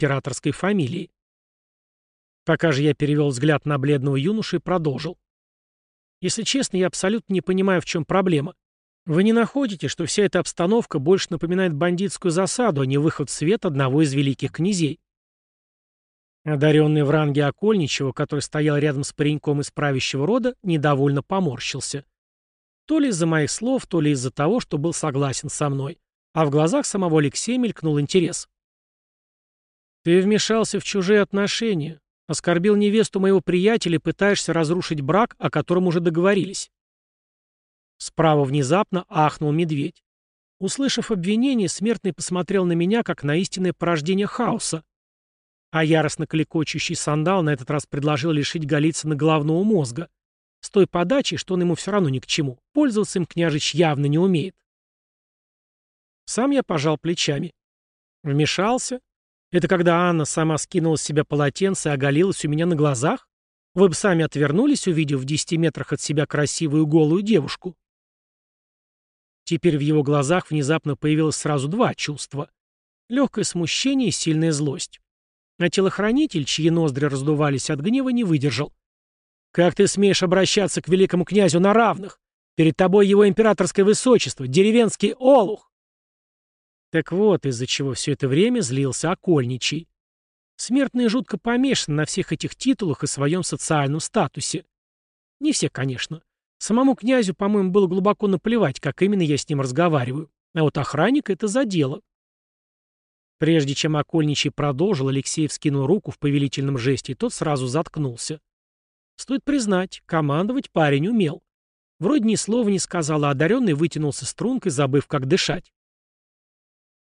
императорской фамилии. Пока же я перевел взгляд на бледного юношу и продолжил. Если честно, я абсолютно не понимаю, в чем проблема. Вы не находите, что вся эта обстановка больше напоминает бандитскую засаду, а не выход в свет одного из великих князей? Одаренный в ранге Окольничего, который стоял рядом с пареньком из правящего рода, недовольно поморщился. То ли из-за моих слов, то ли из-за того, что был согласен со мной. А в глазах самого Алексея мелькнул интерес. «Ты вмешался в чужие отношения, оскорбил невесту моего приятеля и пытаешься разрушить брак, о котором уже договорились». Справа внезапно ахнул медведь. Услышав обвинение, смертный посмотрел на меня, как на истинное порождение хаоса. А яростно клекочущий сандал на этот раз предложил лишить Голицына головного мозга. С той подачей, что он ему все равно ни к чему. Пользоваться им княжич явно не умеет. Сам я пожал плечами. Вмешался. Это когда Анна сама скинула с себя полотенце и оголилась у меня на глазах? Вы бы сами отвернулись, увидев в десяти метрах от себя красивую голую девушку. Теперь в его глазах внезапно появилось сразу два чувства. Легкое смущение и сильная злость. А телохранитель, чьи ноздри раздувались от гнева, не выдержал. «Как ты смеешь обращаться к великому князю на равных? Перед тобой его императорское высочество, деревенский олух!» Так вот, из-за чего все это время злился Окольничий. Смертные жутко помешаны на всех этих титулах и своем социальном статусе. Не все, конечно. Самому князю, по-моему, было глубоко наплевать, как именно я с ним разговариваю. А вот охранник это задело. Прежде чем окольничий продолжил, Алексей вскинул руку в повелительном жесте, и тот сразу заткнулся. Стоит признать, командовать парень умел. Вроде ни слова не сказал, а одаренный вытянулся стрункой, забыв, как дышать.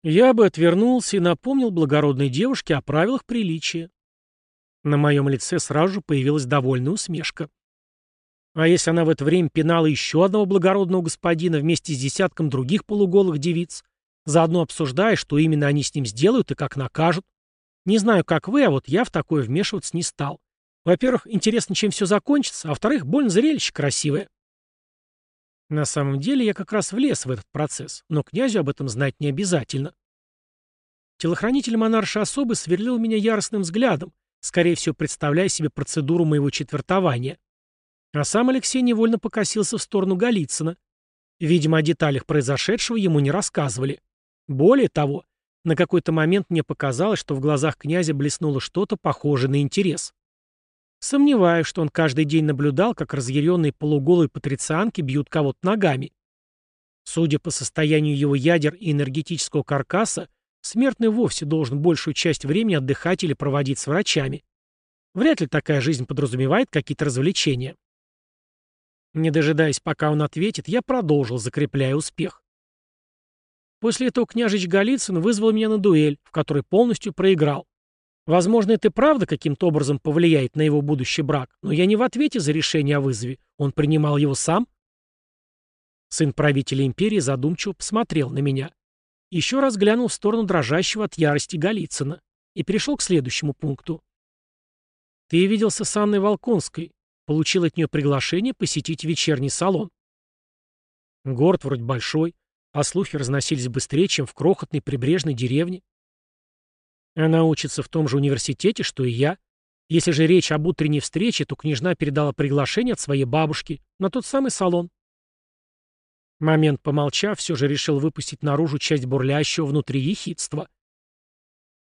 Я бы отвернулся и напомнил благородной девушке о правилах приличия. На моем лице сразу же появилась довольная усмешка. А если она в это время пинала еще одного благородного господина вместе с десятком других полуголых девиц, Заодно обсуждая, что именно они с ним сделают и как накажут. Не знаю, как вы, а вот я в такое вмешиваться не стал. Во-первых, интересно, чем все закончится, а во-вторых, больно зрелище красивое. На самом деле я как раз влез в этот процесс, но князю об этом знать не обязательно. Телохранитель монарши особы сверлил меня яростным взглядом, скорее всего, представляя себе процедуру моего четвертования. А сам Алексей невольно покосился в сторону Голицына. Видимо, о деталях произошедшего ему не рассказывали. Более того, на какой-то момент мне показалось, что в глазах князя блеснуло что-то похожее на интерес. Сомневаюсь, что он каждый день наблюдал, как разъяренные полуголые патрицианки бьют кого-то ногами. Судя по состоянию его ядер и энергетического каркаса, смертный вовсе должен большую часть времени отдыхать или проводить с врачами. Вряд ли такая жизнь подразумевает какие-то развлечения. Не дожидаясь, пока он ответит, я продолжил, закрепляя успех. После этого княжич Голицын вызвал меня на дуэль, в которой полностью проиграл. Возможно, это правда каким-то образом повлияет на его будущий брак, но я не в ответе за решение о вызове. Он принимал его сам. Сын правителя империи задумчиво посмотрел на меня. Еще раз глянул в сторону дрожащего от ярости Голицына и перешел к следующему пункту. «Ты виделся с Анной Волконской, получил от нее приглашение посетить вечерний салон. Город вроде большой, а слухи разносились быстрее, чем в крохотной прибрежной деревне. Она учится в том же университете, что и я. Если же речь об утренней встрече, то княжна передала приглашение от своей бабушки на тот самый салон. Момент помолчав, все же решил выпустить наружу часть бурлящего внутри ехидства.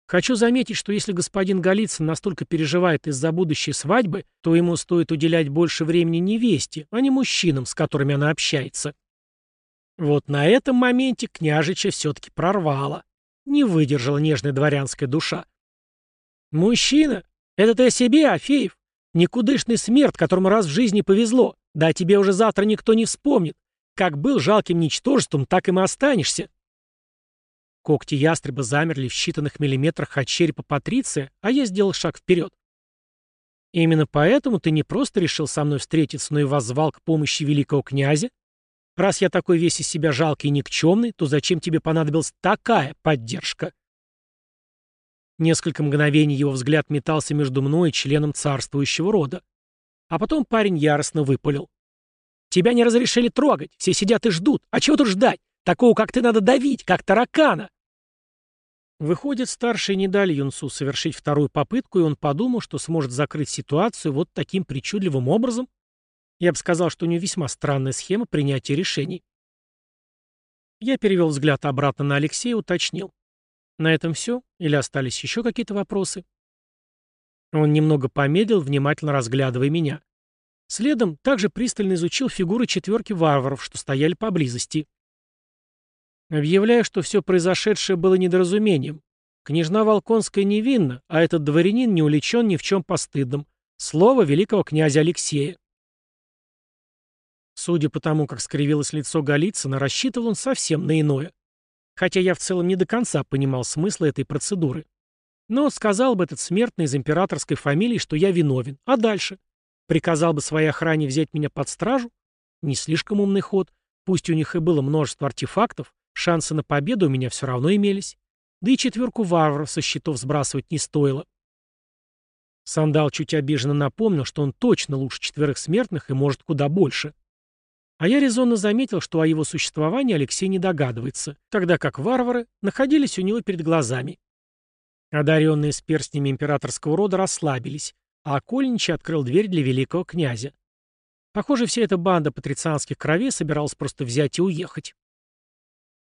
Хочу заметить, что если господин Голицын настолько переживает из-за будущей свадьбы, то ему стоит уделять больше времени невесте, а не мужчинам, с которыми она общается. Вот на этом моменте княжича все-таки прорвало. Не выдержала нежная дворянская душа. «Мужчина, это ты о себе, Афеев? Никудышный смерть, которому раз в жизни повезло. Да тебе уже завтра никто не вспомнит. Как был жалким ничтожеством, так им и останешься». Когти ястреба замерли в считанных миллиметрах от черепа Патриция, а я сделал шаг вперед. «Именно поэтому ты не просто решил со мной встретиться, но и воззвал к помощи великого князя?» Раз я такой весь из себя жалкий и никчемный, то зачем тебе понадобилась такая поддержка?» Несколько мгновений его взгляд метался между мной и членом царствующего рода. А потом парень яростно выпалил. «Тебя не разрешили трогать, все сидят и ждут. А чего тут ждать? Такого, как ты, надо давить, как таракана!» Выходит, старшие не дали юнцу совершить вторую попытку, и он подумал, что сможет закрыть ситуацию вот таким причудливым образом? Я бы сказал, что у него весьма странная схема принятия решений. Я перевел взгляд обратно на Алексея и уточнил. На этом все? Или остались еще какие-то вопросы? Он немного помедлил, внимательно разглядывая меня. Следом также пристально изучил фигуры четверки варваров, что стояли поблизости. Объявляю, что все произошедшее было недоразумением. Княжна Волконская невинна, а этот дворянин не увлечен ни в чем постыдном. Слово великого князя Алексея. Судя по тому, как скривилось лицо Голицына, рассчитывал он совсем на иное. Хотя я в целом не до конца понимал смысла этой процедуры. Но сказал бы этот смертный из императорской фамилии, что я виновен. А дальше? Приказал бы своей охране взять меня под стражу? Не слишком умный ход. Пусть у них и было множество артефактов, шансы на победу у меня все равно имелись. Да и четверку варваров со счетов сбрасывать не стоило. Сандал чуть обиженно напомнил, что он точно лучше четверых смертных и может куда больше. А я резонно заметил, что о его существовании Алексей не догадывается, тогда как варвары находились у него перед глазами. Одаренные с перстнями императорского рода расслабились, а Окольничий открыл дверь для великого князя. Похоже, вся эта банда патрицианских кровей собиралась просто взять и уехать.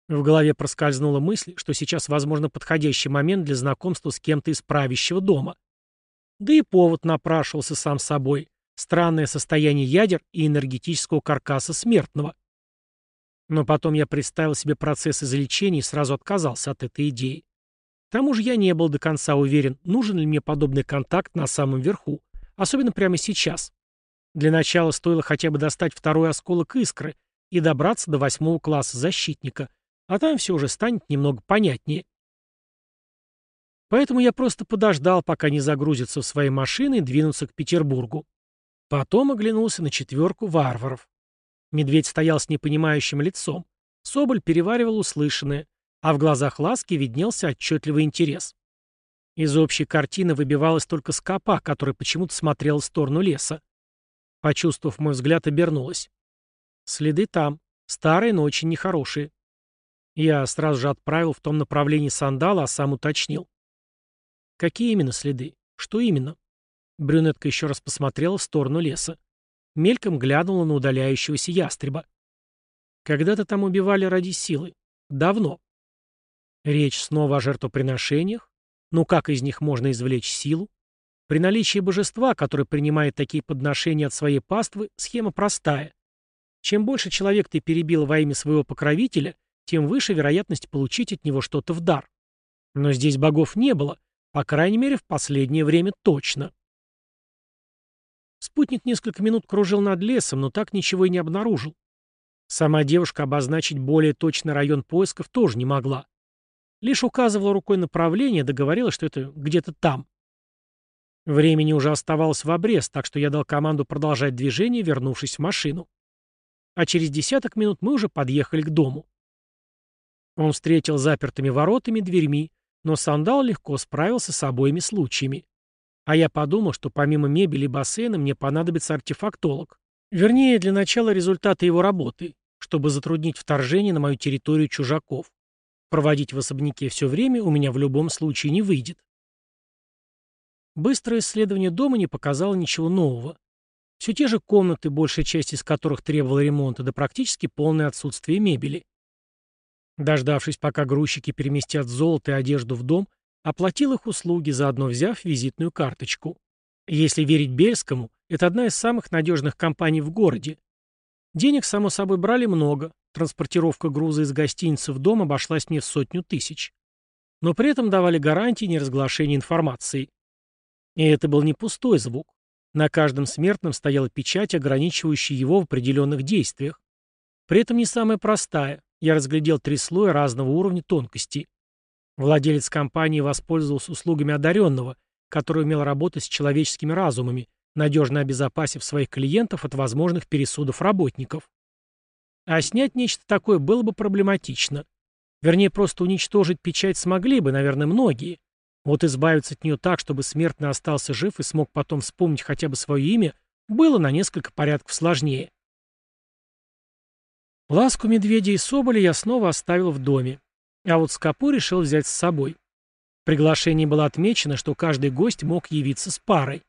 В голове проскользнула мысль, что сейчас, возможно, подходящий момент для знакомства с кем-то из правящего дома. Да и повод напрашивался сам собой. Странное состояние ядер и энергетического каркаса смертного. Но потом я представил себе процесс излечения и сразу отказался от этой идеи. Тому же я не был до конца уверен, нужен ли мне подобный контакт на самом верху, особенно прямо сейчас. Для начала стоило хотя бы достать второй осколок искры и добраться до восьмого класса защитника, а там все уже станет немного понятнее. Поэтому я просто подождал, пока не загрузится в свои машины и двинулся к Петербургу. Потом оглянулся на четверку варваров. Медведь стоял с непонимающим лицом. Соболь переваривал услышанное а в глазах Ласки виднелся отчетливый интерес. Из общей картины выбивалась только скопа, который почему-то смотрел в сторону леса. Почувствовав мой взгляд, обернулась. Следы там. Старые, но очень нехорошие. Я сразу же отправил в том направлении сандала, а сам уточнил. Какие именно следы? Что именно? Брюнетка еще раз посмотрела в сторону леса. Мельком глянула на удаляющегося ястреба. Когда-то там убивали ради силы. Давно. Речь снова о жертвоприношениях? Ну как из них можно извлечь силу? При наличии божества, которое принимает такие подношения от своей паствы, схема простая. Чем больше человек ты перебил во имя своего покровителя, тем выше вероятность получить от него что-то в дар. Но здесь богов не было, по крайней мере, в последнее время точно. Спутник несколько минут кружил над лесом, но так ничего и не обнаружил. Сама девушка обозначить более точный район поисков тоже не могла. Лишь указывала рукой направление, договорилась, что это где-то там. Времени уже оставалось в обрез, так что я дал команду продолжать движение, вернувшись в машину. А через десяток минут мы уже подъехали к дому. Он встретил запертыми воротами, дверьми, но сандал легко справился с обоими случаями. А я подумал, что помимо мебели и бассейна мне понадобится артефактолог. Вернее, для начала результаты его работы, чтобы затруднить вторжение на мою территорию чужаков. Проводить в особняке все время у меня в любом случае не выйдет. Быстрое исследование дома не показало ничего нового. Все те же комнаты, большая часть из которых требовала ремонта, да практически полное отсутствие мебели. Дождавшись, пока грузчики переместят золото и одежду в дом, оплатил их услуги, заодно взяв визитную карточку. Если верить Бельскому, это одна из самых надежных компаний в городе. Денег, само собой, брали много, Транспортировка груза из гостиницы в дом обошлась мне в сотню тысяч. Но при этом давали гарантии неразглашения информации. И это был не пустой звук. На каждом смертном стояла печать, ограничивающая его в определенных действиях. При этом не самая простая. Я разглядел три слоя разного уровня тонкости. Владелец компании воспользовался услугами одаренного, который умел работать с человеческими разумами, надежно обезопасив своих клиентов от возможных пересудов работников. А снять нечто такое было бы проблематично. Вернее, просто уничтожить печать смогли бы, наверное, многие. Вот избавиться от нее так, чтобы смертный остался жив и смог потом вспомнить хотя бы свое имя, было на несколько порядков сложнее. Ласку медведя и соболя я снова оставил в доме. А вот скопу решил взять с собой. В приглашении было отмечено, что каждый гость мог явиться с парой.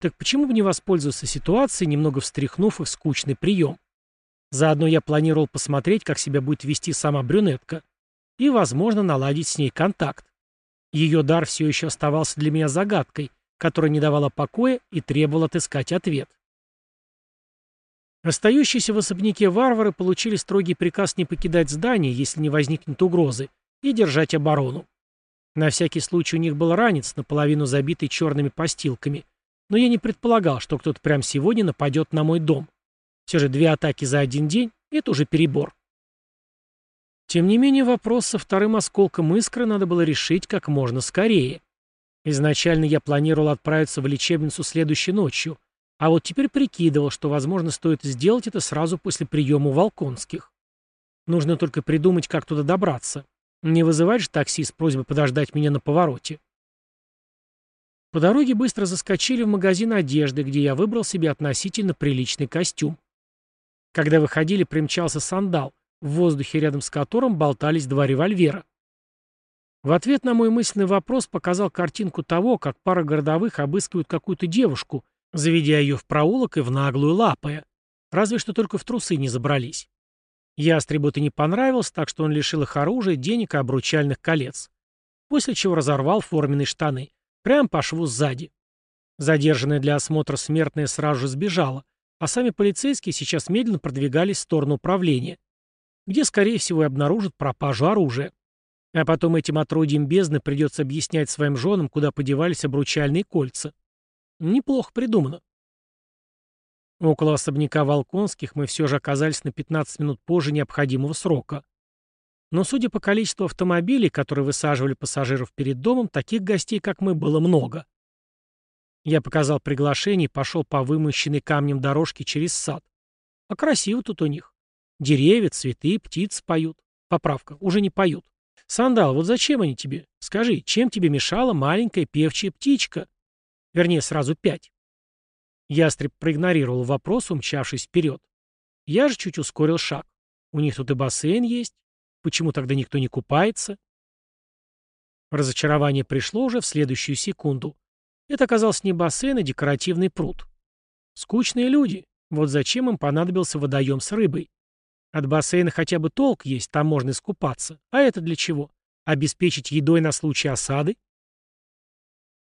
Так почему бы не воспользоваться ситуацией, немного встряхнув их скучный прием? Заодно я планировал посмотреть, как себя будет вести сама брюнетка, и, возможно, наладить с ней контакт. Ее дар все еще оставался для меня загадкой, которая не давала покоя и требовала отыскать ответ. Остающиеся в особняке варвары получили строгий приказ не покидать здание, если не возникнет угрозы, и держать оборону. На всякий случай у них был ранец, наполовину забитый черными постилками, но я не предполагал, что кто-то прямо сегодня нападет на мой дом. Все же две атаки за один день — это уже перебор. Тем не менее, вопрос со вторым осколком искры надо было решить как можно скорее. Изначально я планировал отправиться в лечебницу следующей ночью, а вот теперь прикидывал, что, возможно, стоит сделать это сразу после приема у Волконских. Нужно только придумать, как туда добраться. Не вызывать же такси с просьбой подождать меня на повороте. По дороге быстро заскочили в магазин одежды, где я выбрал себе относительно приличный костюм. Когда выходили, примчался сандал, в воздухе рядом с которым болтались два револьвера. В ответ на мой мысленный вопрос показал картинку того, как пара городовых обыскивают какую-то девушку, заведя ее в проулок и в наглую лапая. Разве что только в трусы не забрались. Ястребу это не понравилось, так что он лишил их оружия, денег и обручальных колец. После чего разорвал форменные штаны. Прям по шву сзади. Задержанная для осмотра смертная сразу же сбежала, а сами полицейские сейчас медленно продвигались в сторону управления, где, скорее всего, и обнаружат пропажу оружия. А потом этим отродьям бездны придется объяснять своим женам, куда подевались обручальные кольца. Неплохо придумано. Около особняка Волконских мы все же оказались на 15 минут позже необходимого срока. Но судя по количеству автомобилей, которые высаживали пассажиров перед домом, таких гостей, как мы, было много. Я показал приглашение и пошел по вымощенной камнем дорожке через сад. А красиво тут у них. Деревья, цветы, птицы поют. Поправка, уже не поют. Сандал, вот зачем они тебе? Скажи, чем тебе мешала маленькая певчая птичка? Вернее, сразу пять. Ястреб проигнорировал вопрос, умчавшись вперед. Я же чуть ускорил шаг. У них тут и бассейн есть. Почему тогда никто не купается? Разочарование пришло уже в следующую секунду. Это оказался не бассейн, а декоративный пруд. Скучные люди. Вот зачем им понадобился водоем с рыбой. От бассейна хотя бы толк есть, там можно искупаться. А это для чего? Обеспечить едой на случай осады?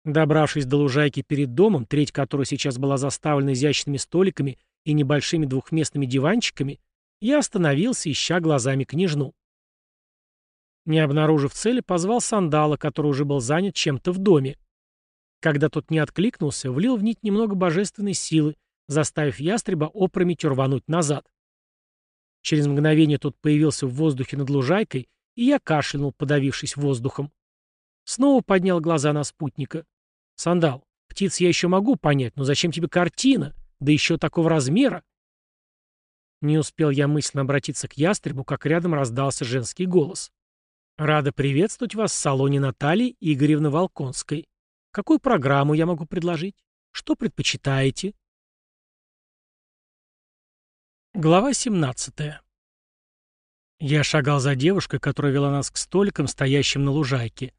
Добравшись до лужайки перед домом, треть которой сейчас была заставлена изящными столиками и небольшими двухместными диванчиками, я остановился, ища глазами княжну. Не обнаружив цели, позвал сандала, который уже был занят чем-то в доме. Когда тот не откликнулся, влил в нить немного божественной силы, заставив ястреба опрометью рвануть назад. Через мгновение тот появился в воздухе над лужайкой, и я кашлянул, подавившись воздухом. Снова поднял глаза на спутника. Сандал, птиц я еще могу понять, но зачем тебе картина? Да еще такого размера. Не успел я мысленно обратиться к ястребу, как рядом раздался женский голос. Рада приветствовать вас в салоне Натальи Игоревны Волконской. Какую программу я могу предложить? Что предпочитаете? Глава 17. Я шагал за девушкой, которая вела нас к столикам, стоящим на лужайке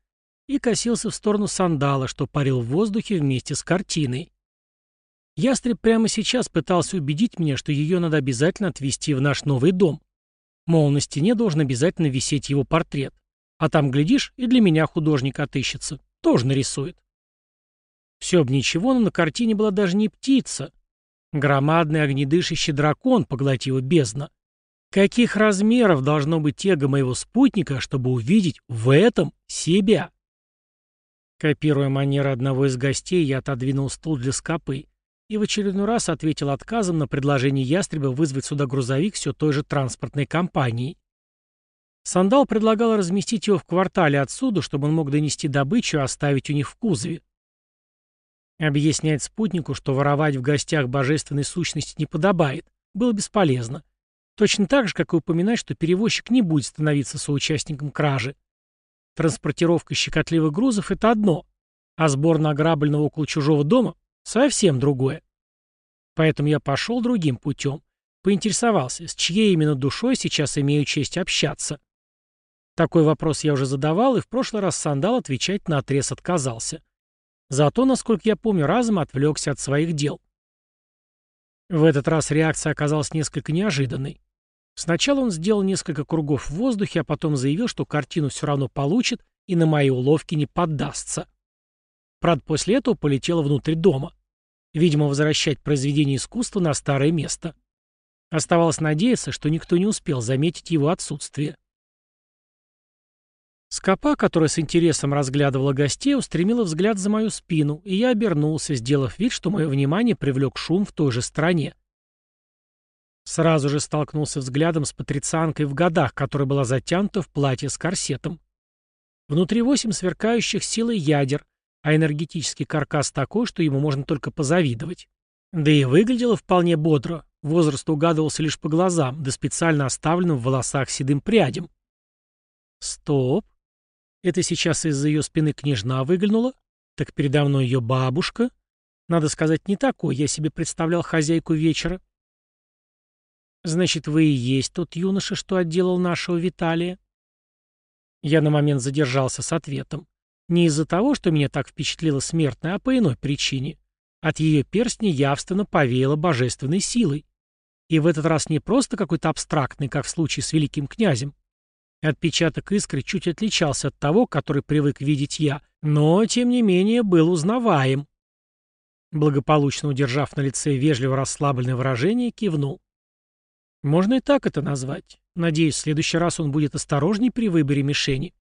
и косился в сторону сандала, что парил в воздухе вместе с картиной. Ястреб прямо сейчас пытался убедить меня, что ее надо обязательно отвезти в наш новый дом. Мол, на стене должен обязательно висеть его портрет. А там, глядишь, и для меня художник отыщется. Тоже нарисует. Все бы ничего, но на картине была даже не птица. Громадный огнедышащий дракон поглотила бездна. Каких размеров должно быть эго моего спутника, чтобы увидеть в этом себя? Копируя манеры одного из гостей, я отодвинул стул для скопы и в очередной раз ответил отказом на предложение ястреба вызвать сюда грузовик все той же транспортной компании. Сандал предлагал разместить его в квартале отсюда, чтобы он мог донести добычу и оставить у них в кузове. Объяснять спутнику, что воровать в гостях божественной сущности не подобает, было бесполезно. Точно так же, как и упоминать, что перевозчик не будет становиться соучастником кражи. Транспортировка щекотливых грузов — это одно, а сбор награбленного около чужого дома — совсем другое. Поэтому я пошел другим путем. Поинтересовался, с чьей именно душой сейчас имею честь общаться. Такой вопрос я уже задавал, и в прошлый раз Сандал отвечать на отрез отказался. Зато, насколько я помню, разом отвлекся от своих дел. В этот раз реакция оказалась несколько неожиданной. Сначала он сделал несколько кругов в воздухе, а потом заявил, что картину все равно получит и на мои уловки не поддастся. Правда, после этого полетел внутрь дома. Видимо, возвращать произведение искусства на старое место. Оставалось надеяться, что никто не успел заметить его отсутствие. Скопа, которая с интересом разглядывала гостей, устремила взгляд за мою спину, и я обернулся, сделав вид, что мое внимание привлек шум в той же стороне. Сразу же столкнулся взглядом с патрицианкой в годах, которая была затянута в платье с корсетом. Внутри восемь сверкающих силой ядер, а энергетический каркас такой, что ему можно только позавидовать. Да и выглядело вполне бодро, возраст угадывался лишь по глазам, да специально оставленным в волосах седым прядем. Стоп. Это сейчас из-за ее спины княжна выглянула? Так передо мной ее бабушка? Надо сказать, не такой я себе представлял хозяйку вечера. Значит, вы и есть тот юноша, что отделал нашего Виталия? Я на момент задержался с ответом. Не из-за того, что меня так впечатлила смертная, а по иной причине. От ее перстня явственно повеяло божественной силой. И в этот раз не просто какой-то абстрактный, как в случае с великим князем. Отпечаток искры чуть отличался от того, который привык видеть я, но, тем не менее, был узнаваем. Благополучно удержав на лице вежливо расслабленное выражение, кивнул. Можно и так это назвать. Надеюсь, в следующий раз он будет осторожней при выборе мишени.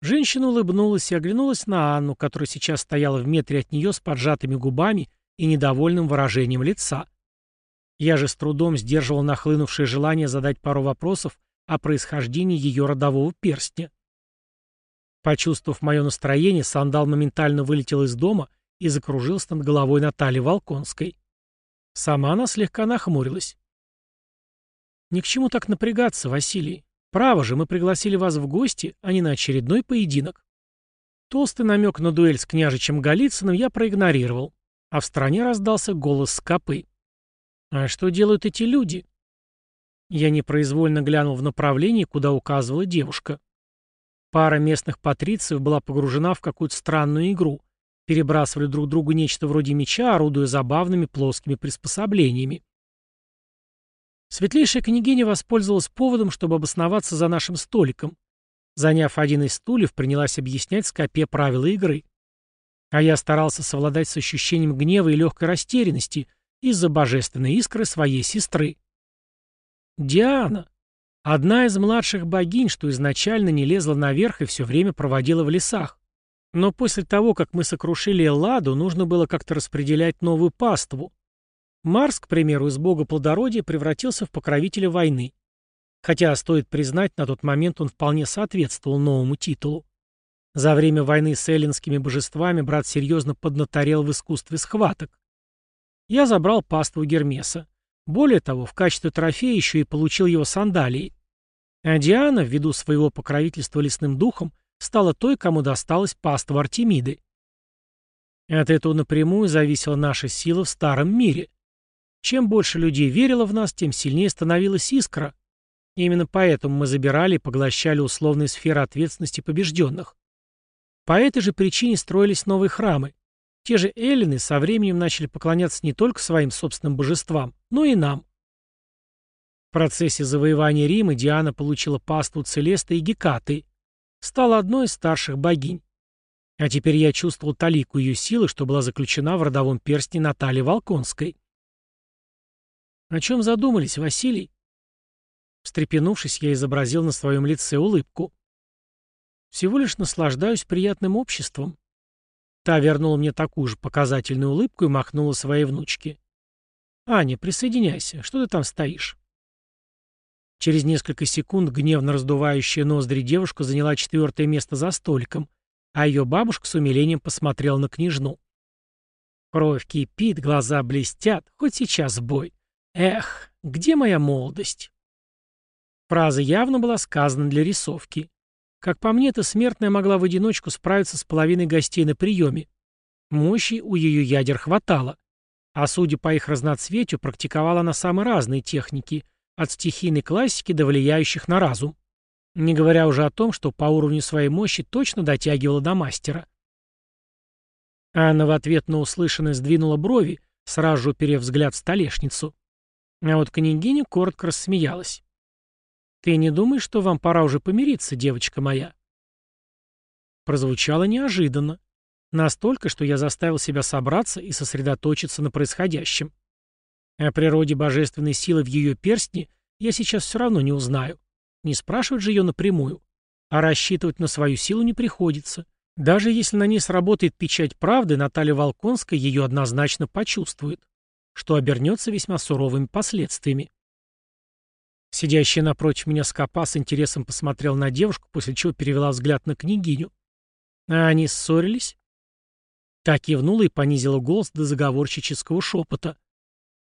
Женщина улыбнулась и оглянулась на Анну, которая сейчас стояла в метре от нее с поджатыми губами и недовольным выражением лица. Я же с трудом сдерживал нахлынувшее желание задать пару вопросов о происхождении ее родового перстня. Почувствовав мое настроение, сандал моментально вылетел из дома и закружился над головой Натальи Волконской. Сама она слегка нахмурилась. Ни к чему так напрягаться, Василий. Право же, мы пригласили вас в гости, а не на очередной поединок. Толстый намек на дуэль с княжичем Голицыным я проигнорировал, а в стороне раздался голос скопы. «А что делают эти люди?» Я непроизвольно глянул в направлении, куда указывала девушка. Пара местных патрициев была погружена в какую-то странную игру. Перебрасывали друг другу нечто вроде меча, орудуя забавными плоскими приспособлениями. Светлейшая княгиня воспользовалась поводом, чтобы обосноваться за нашим столиком. Заняв один из стульев, принялась объяснять Скопе правила игры. А я старался совладать с ощущением гнева и легкой растерянности из-за божественной искры своей сестры. Диана. Одна из младших богинь, что изначально не лезла наверх и все время проводила в лесах. Но после того, как мы сокрушили Элладу, нужно было как-то распределять новую паству. Марс, к примеру, из бога плодородия превратился в покровителя войны. Хотя, стоит признать, на тот момент он вполне соответствовал новому титулу. За время войны с эллинскими божествами брат серьезно поднаторел в искусстве схваток. Я забрал паству Гермеса. Более того, в качестве трофея еще и получил его сандалии. А Диана, ввиду своего покровительства лесным духом, стала той, кому досталась паства Артемиды. От этого напрямую зависела наша сила в старом мире. Чем больше людей верило в нас, тем сильнее становилась искра. И именно поэтому мы забирали и поглощали условные сферы ответственности побежденных. По этой же причине строились новые храмы. Те же эллины со временем начали поклоняться не только своим собственным божествам, но и нам. В процессе завоевания Рима Диана получила паству Целеста и Гекаты, стала одной из старших богинь. А теперь я чувствовал талику ее силы, что была заключена в родовом перстне Натальи Волконской. «О чем задумались, Василий?» Встрепенувшись, я изобразил на своем лице улыбку. «Всего лишь наслаждаюсь приятным обществом». Та вернула мне такую же показательную улыбку и махнула своей внучке. «Аня, присоединяйся. Что ты там стоишь?» Через несколько секунд гневно раздувающая ноздри девушка заняла четвертое место за столиком, а ее бабушка с умилением посмотрела на княжну. Кровь кипит, глаза блестят, хоть сейчас бой. Эх, где моя молодость? Фраза явно была сказана для рисовки. Как по мне, то смертная могла в одиночку справиться с половиной гостей на приеме. Мощи у ее ядер хватало. А судя по их разноцветию, практиковала она самые разные техники, от стихийной классики до влияющих на разум. Не говоря уже о том, что по уровню своей мощи точно дотягивала до мастера. Анна в ответ на услышанное сдвинула брови, сразу же уперев взгляд в столешницу. А вот княгиня коротко рассмеялась. «Ты не думаешь, что вам пора уже помириться, девочка моя?» Прозвучало неожиданно. Настолько, что я заставил себя собраться и сосредоточиться на происходящем. О природе божественной силы в ее перстне я сейчас все равно не узнаю. Не спрашивать же ее напрямую. А рассчитывать на свою силу не приходится. Даже если на ней сработает печать правды, Наталья Волконская ее однозначно почувствует, что обернется весьма суровыми последствиями. Сидящая напротив меня скопа с интересом посмотрел на девушку, после чего перевела взгляд на княгиню. А они ссорились? Так кивнула и понизила голос до заговорщического шепота.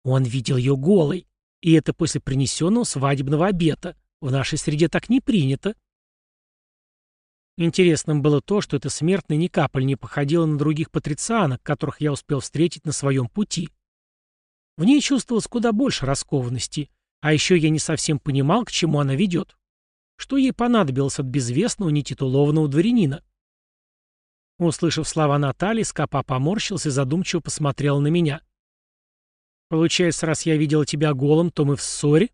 Он видел ее голой, и это после принесенного свадебного обета. В нашей среде так не принято. Интересным было то, что эта смертная ни капель не походила на других патрицианок, которых я успел встретить на своем пути. В ней чувствовалось куда больше раскованности, а еще я не совсем понимал, к чему она ведет. Что ей понадобилось от безвестного нетитулованного дворянина? Услышав слова Натальи, Скопа поморщился и задумчиво посмотрел на меня. «Получается, раз я видела тебя голым, то мы в ссоре?»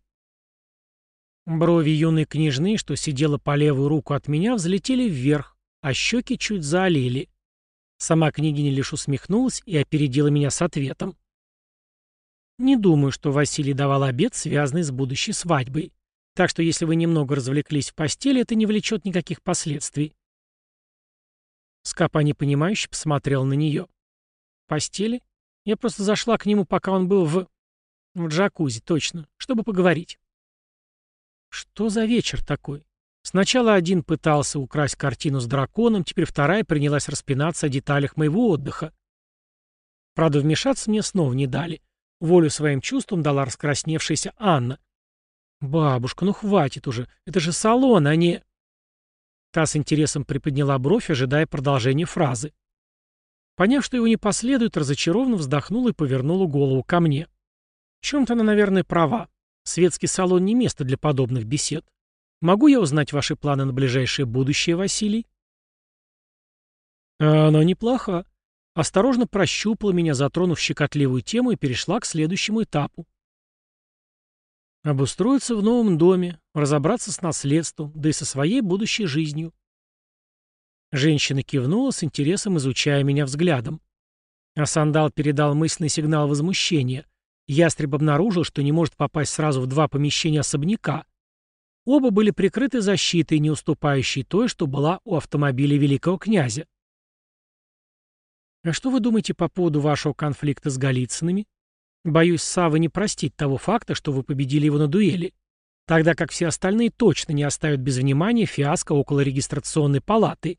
Брови юной княжны, что сидела по левую руку от меня, взлетели вверх, а щеки чуть заолели. Сама княгиня лишь усмехнулась и опередила меня с ответом. Не думаю, что Василий давал обед, связанный с будущей свадьбой. Так что если вы немного развлеклись в постели, это не влечет никаких последствий. Скапа непонимающе посмотрел на нее. В постели? Я просто зашла к нему, пока он был в... В джакузи, точно, чтобы поговорить. Что за вечер такой? Сначала один пытался украсть картину с драконом, теперь вторая принялась распинаться о деталях моего отдыха. Правда, вмешаться мне снова не дали. Волю своим чувствам дала раскрасневшаяся Анна. «Бабушка, ну хватит уже, это же салон, а не...» Та с интересом приподняла бровь, ожидая продолжения фразы. Поняв, что его не последует, разочарованно вздохнула и повернула голову ко мне. В чем-то она, наверное, права. Светский салон не место для подобных бесед. Могу я узнать ваши планы на ближайшее будущее, Василий? А она неплоха. Осторожно прощупала меня, затронув щекотливую тему, и перешла к следующему этапу. Обустроиться в новом доме, разобраться с наследством, да и со своей будущей жизнью. Женщина кивнула с интересом, изучая меня взглядом. А сандал передал мысленный сигнал возмущения. Ястреб обнаружил, что не может попасть сразу в два помещения особняка. Оба были прикрыты защитой, не уступающей той, что была у автомобиля великого князя. «А что вы думаете по поводу вашего конфликта с Голицынами?» Боюсь, Сава не простит того факта, что вы победили его на дуэли, тогда как все остальные точно не оставят без внимания фиаско около регистрационной палаты.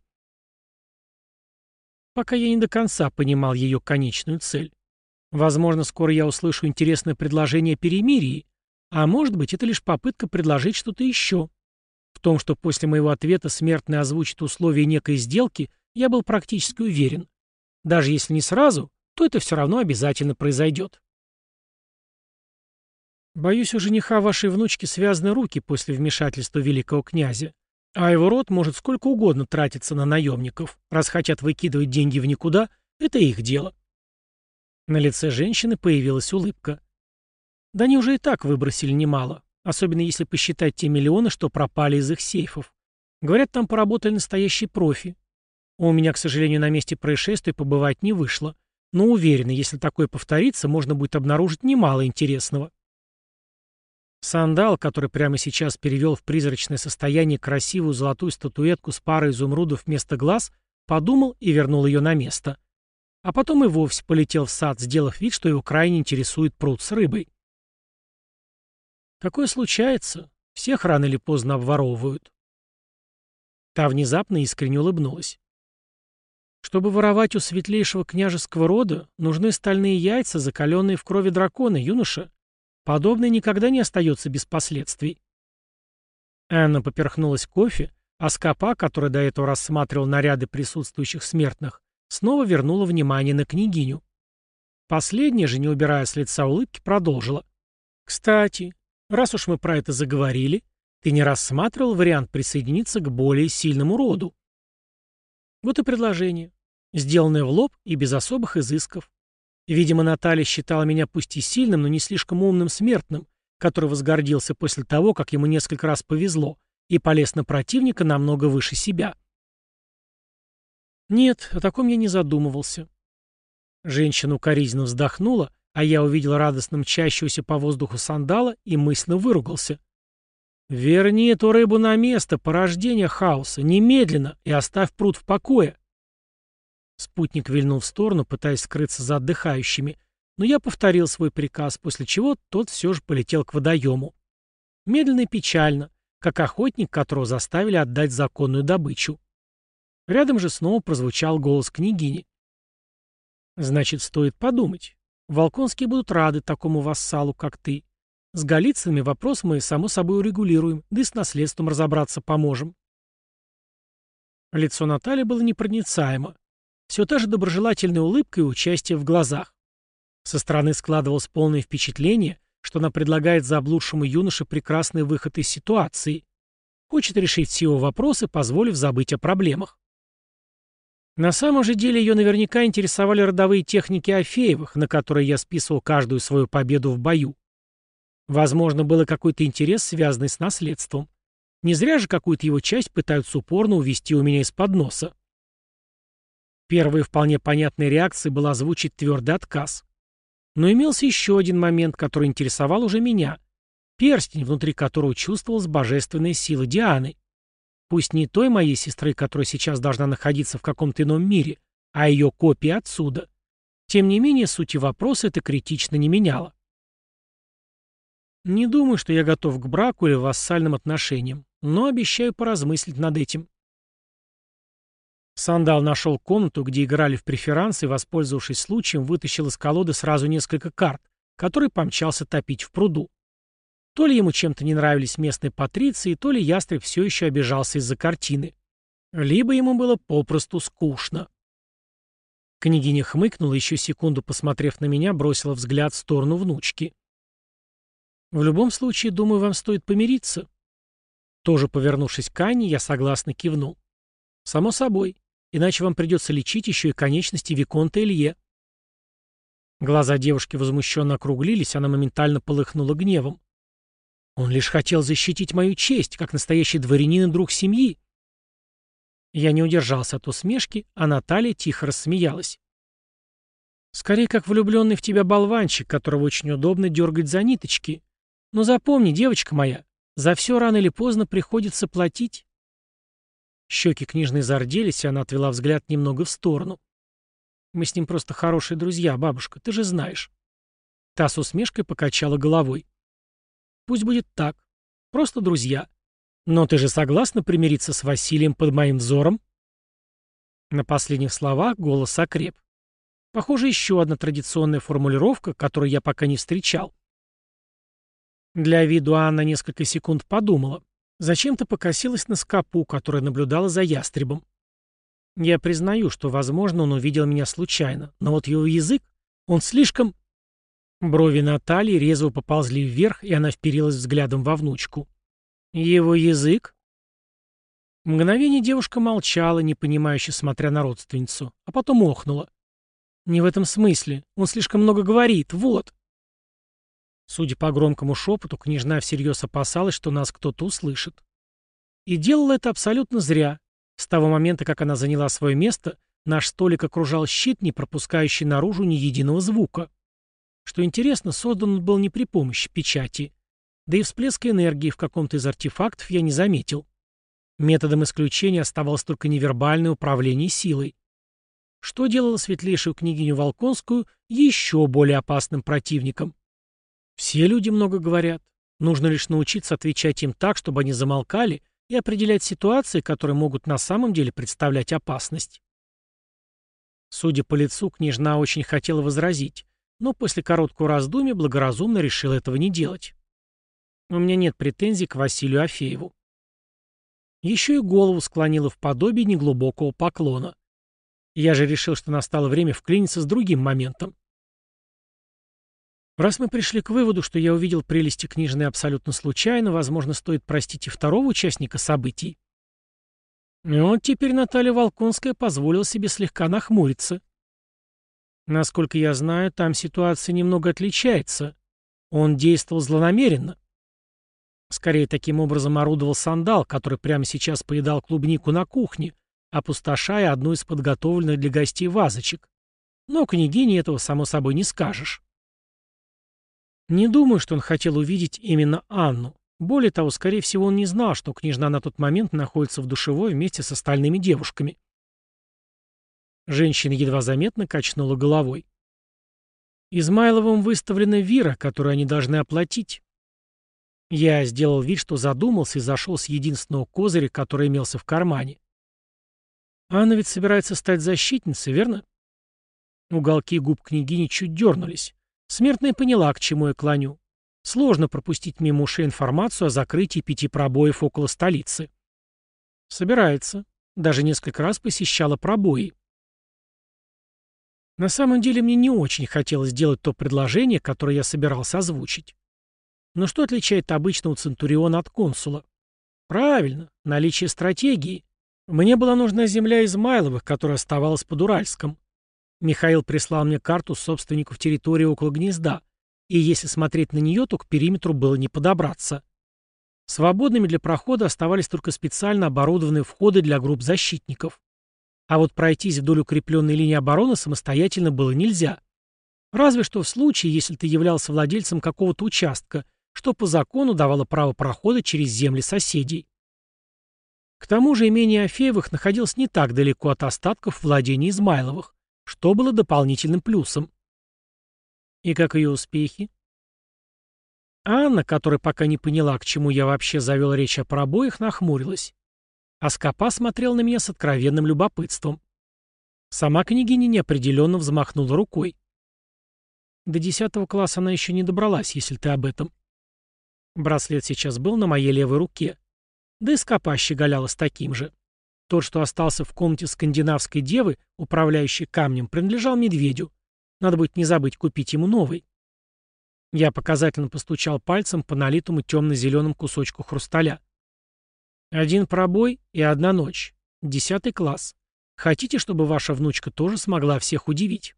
Пока я не до конца понимал ее конечную цель. Возможно, скоро я услышу интересное предложение о перемирии, а может быть, это лишь попытка предложить что-то еще. В том, что после моего ответа смертный озвучит условия некой сделки, я был практически уверен. Даже если не сразу, то это все равно обязательно произойдет. Боюсь, у жениха вашей внучки связаны руки после вмешательства великого князя. А его род может сколько угодно тратиться на наемников. Раз хотят выкидывать деньги в никуда, это их дело. На лице женщины появилась улыбка. Да они уже и так выбросили немало, особенно если посчитать те миллионы, что пропали из их сейфов. Говорят, там поработали настоящие профи. У меня, к сожалению, на месте происшествия побывать не вышло. Но уверена, если такое повторится, можно будет обнаружить немало интересного. Сандал, который прямо сейчас перевел в призрачное состояние красивую золотую статуэтку с парой изумрудов вместо глаз, подумал и вернул ее на место. А потом и вовсе полетел в сад, сделав вид, что его крайне интересует пруд с рыбой. Такое случается. Всех рано или поздно обворовывают. Та внезапно искренне улыбнулась. Чтобы воровать у светлейшего княжеского рода, нужны стальные яйца, закаленные в крови дракона, юноша. Подобное никогда не остается без последствий. Анна поперхнулась кофе, а Скопа, который до этого рассматривал наряды присутствующих смертных, снова вернула внимание на княгиню. Последняя же, не убирая с лица улыбки, продолжила. «Кстати, раз уж мы про это заговорили, Ты не рассматривал вариант присоединиться к более сильному роду? Вот и предложение, сделанное в лоб и без особых изысков. Видимо, Наталья считала меня пусть и сильным, но не слишком умным смертным, который возгордился после того, как ему несколько раз повезло, и полез на противника намного выше себя. Нет, о таком я не задумывался. Женщина укоризненно вздохнула, а я увидел радостно мчащегося по воздуху сандала и мысленно выругался. «Верни эту рыбу на место, порождение хаоса, немедленно, и оставь пруд в покое». Спутник вильнул в сторону, пытаясь скрыться за отдыхающими, но я повторил свой приказ, после чего тот все же полетел к водоему. Медленно и печально, как охотник, которого заставили отдать законную добычу. Рядом же снова прозвучал голос княгини. «Значит, стоит подумать. Волконские будут рады такому вассалу, как ты. С Голицынами вопрос мы, само собой, урегулируем, да и с наследством разобраться поможем». Лицо Натальи было непроницаемо. Все та же доброжелательная улыбка и участие в глазах. Со стороны складывалось полное впечатление, что она предлагает заблудшему юноше прекрасный выход из ситуации. Хочет решить все его вопросы, позволив забыть о проблемах. На самом же деле ее наверняка интересовали родовые техники Афеевых, на которые я списывал каждую свою победу в бою. Возможно, был какой-то интерес, связанный с наследством. Не зря же какую-то его часть пытаются упорно увести у меня из-под носа. Первой вполне понятной реакцией был озвучить твердый отказ. Но имелся еще один момент, который интересовал уже меня. Перстень, внутри которого чувствовалась божественная сила Дианы. Пусть не той моей сестры, которая сейчас должна находиться в каком-то ином мире, а ее копии отсюда. Тем не менее, сути вопроса это критично не меняло. Не думаю, что я готов к браку или вассальным отношениям, но обещаю поразмыслить над этим. Сандал нашел комнату, где играли в преферанс и, воспользовавшись случаем, вытащил из колоды сразу несколько карт, которые помчался топить в пруду. То ли ему чем-то не нравились местные патриции, то ли ястреб все еще обижался из-за картины. Либо ему было попросту скучно. Княгиня хмыкнула, еще секунду посмотрев на меня, бросила взгляд в сторону внучки. «В любом случае, думаю, вам стоит помириться». Тоже повернувшись к Анне, я согласно кивнул. «Само собой. Иначе вам придется лечить еще и конечности Виконта Илье». Глаза девушки возмущенно округлились, она моментально полыхнула гневом. «Он лишь хотел защитить мою честь, как настоящий дворянин и друг семьи». Я не удержался от усмешки, а Наталья тихо рассмеялась. «Скорее, как влюбленный в тебя болванчик, которого очень удобно дергать за ниточки. Но запомни, девочка моя, за все рано или поздно приходится платить». Щеки книжной зарделись, и она отвела взгляд немного в сторону. «Мы с ним просто хорошие друзья, бабушка, ты же знаешь». Та с усмешкой покачала головой. «Пусть будет так. Просто друзья. Но ты же согласна примириться с Василием под моим взором?» На последних словах голос окреп. Похоже, еще одна традиционная формулировка, которую я пока не встречал. Для виду Анна несколько секунд подумала. Зачем-то покосилась на скопу, которая наблюдала за ястребом. Я признаю, что, возможно, он увидел меня случайно, но вот его язык, он слишком... Брови Натальи резво поползли вверх, и она вперилась взглядом во внучку. Его язык? Мгновение девушка молчала, непонимающе смотря на родственницу, а потом охнула. Не в этом смысле. Он слишком много говорит, вот. Судя по громкому шепоту, княжна всерьез опасалась, что нас кто-то услышит. И делала это абсолютно зря. С того момента, как она заняла свое место, наш столик окружал щит, не пропускающий наружу ни единого звука. Что интересно, создан он был не при помощи печати. Да и всплеска энергии в каком-то из артефактов я не заметил. Методом исключения оставалось только невербальное управление силой. Что делало светлейшую княгиню Волконскую еще более опасным противником. Все люди много говорят. Нужно лишь научиться отвечать им так, чтобы они замолкали, и определять ситуации, которые могут на самом деле представлять опасность. Судя по лицу, княжна очень хотела возразить, но после короткого раздумья благоразумно решила этого не делать. У меня нет претензий к Василию Афееву. Еще и голову склонила в подобие неглубокого поклона. Я же решил, что настало время вклиниться с другим моментом. Раз мы пришли к выводу, что я увидел прелести книжной абсолютно случайно, возможно, стоит простить и второго участника событий. И вот теперь Наталья Волконская позволила себе слегка нахмуриться. Насколько я знаю, там ситуация немного отличается. Он действовал злонамеренно. Скорее, таким образом орудовал сандал, который прямо сейчас поедал клубнику на кухне, опустошая одну из подготовленных для гостей вазочек. Но княгине этого, само собой, не скажешь. Не думаю, что он хотел увидеть именно Анну. Более того, скорее всего, он не знал, что княжна на тот момент находится в душевой вместе с остальными девушками. Женщина едва заметно качнула головой. Измайловым выставлена вира, которую они должны оплатить. Я сделал вид, что задумался и зашел с единственного козыря, который имелся в кармане. Анна ведь собирается стать защитницей, верно? Уголки губ княгини чуть дернулись. Смертная поняла, к чему я клоню. Сложно пропустить мимо ушей информацию о закрытии пяти пробоев около столицы. Собирается. Даже несколько раз посещала пробои. На самом деле мне не очень хотелось сделать то предложение, которое я собирался озвучить. Но что отличает обычного Центуриона от консула? Правильно, наличие стратегии. Мне была нужна земля Измайловых, которая оставалась под Уральском. Михаил прислал мне карту собственников территории около гнезда, и если смотреть на нее, то к периметру было не подобраться. Свободными для прохода оставались только специально оборудованные входы для групп защитников. А вот пройтись вдоль укрепленной линии обороны самостоятельно было нельзя. Разве что в случае, если ты являлся владельцем какого-то участка, что по закону давало право прохода через земли соседей. К тому же имение Афеевых находилось не так далеко от остатков владений Измайловых, что было дополнительным плюсом. И как ее успехи? Анна, которая пока не поняла, к чему я вообще завел речь о пробоях, нахмурилась. А Скопа смотрел на меня с откровенным любопытством. Сама княгиня неопределенно взмахнула рукой. До десятого класса она еще не добралась, если ты об этом. Браслет сейчас был на моей левой руке. Да и Скопа щеголяла с таким же. Тот, что остался в комнате скандинавской девы, управляющей камнем, принадлежал медведю. Надо будет не забыть купить ему новый. Я показательно постучал пальцем по налитому темно-зеленому кусочку хрусталя. Один пробой и одна ночь. Десятый класс. Хотите, чтобы ваша внучка тоже смогла всех удивить?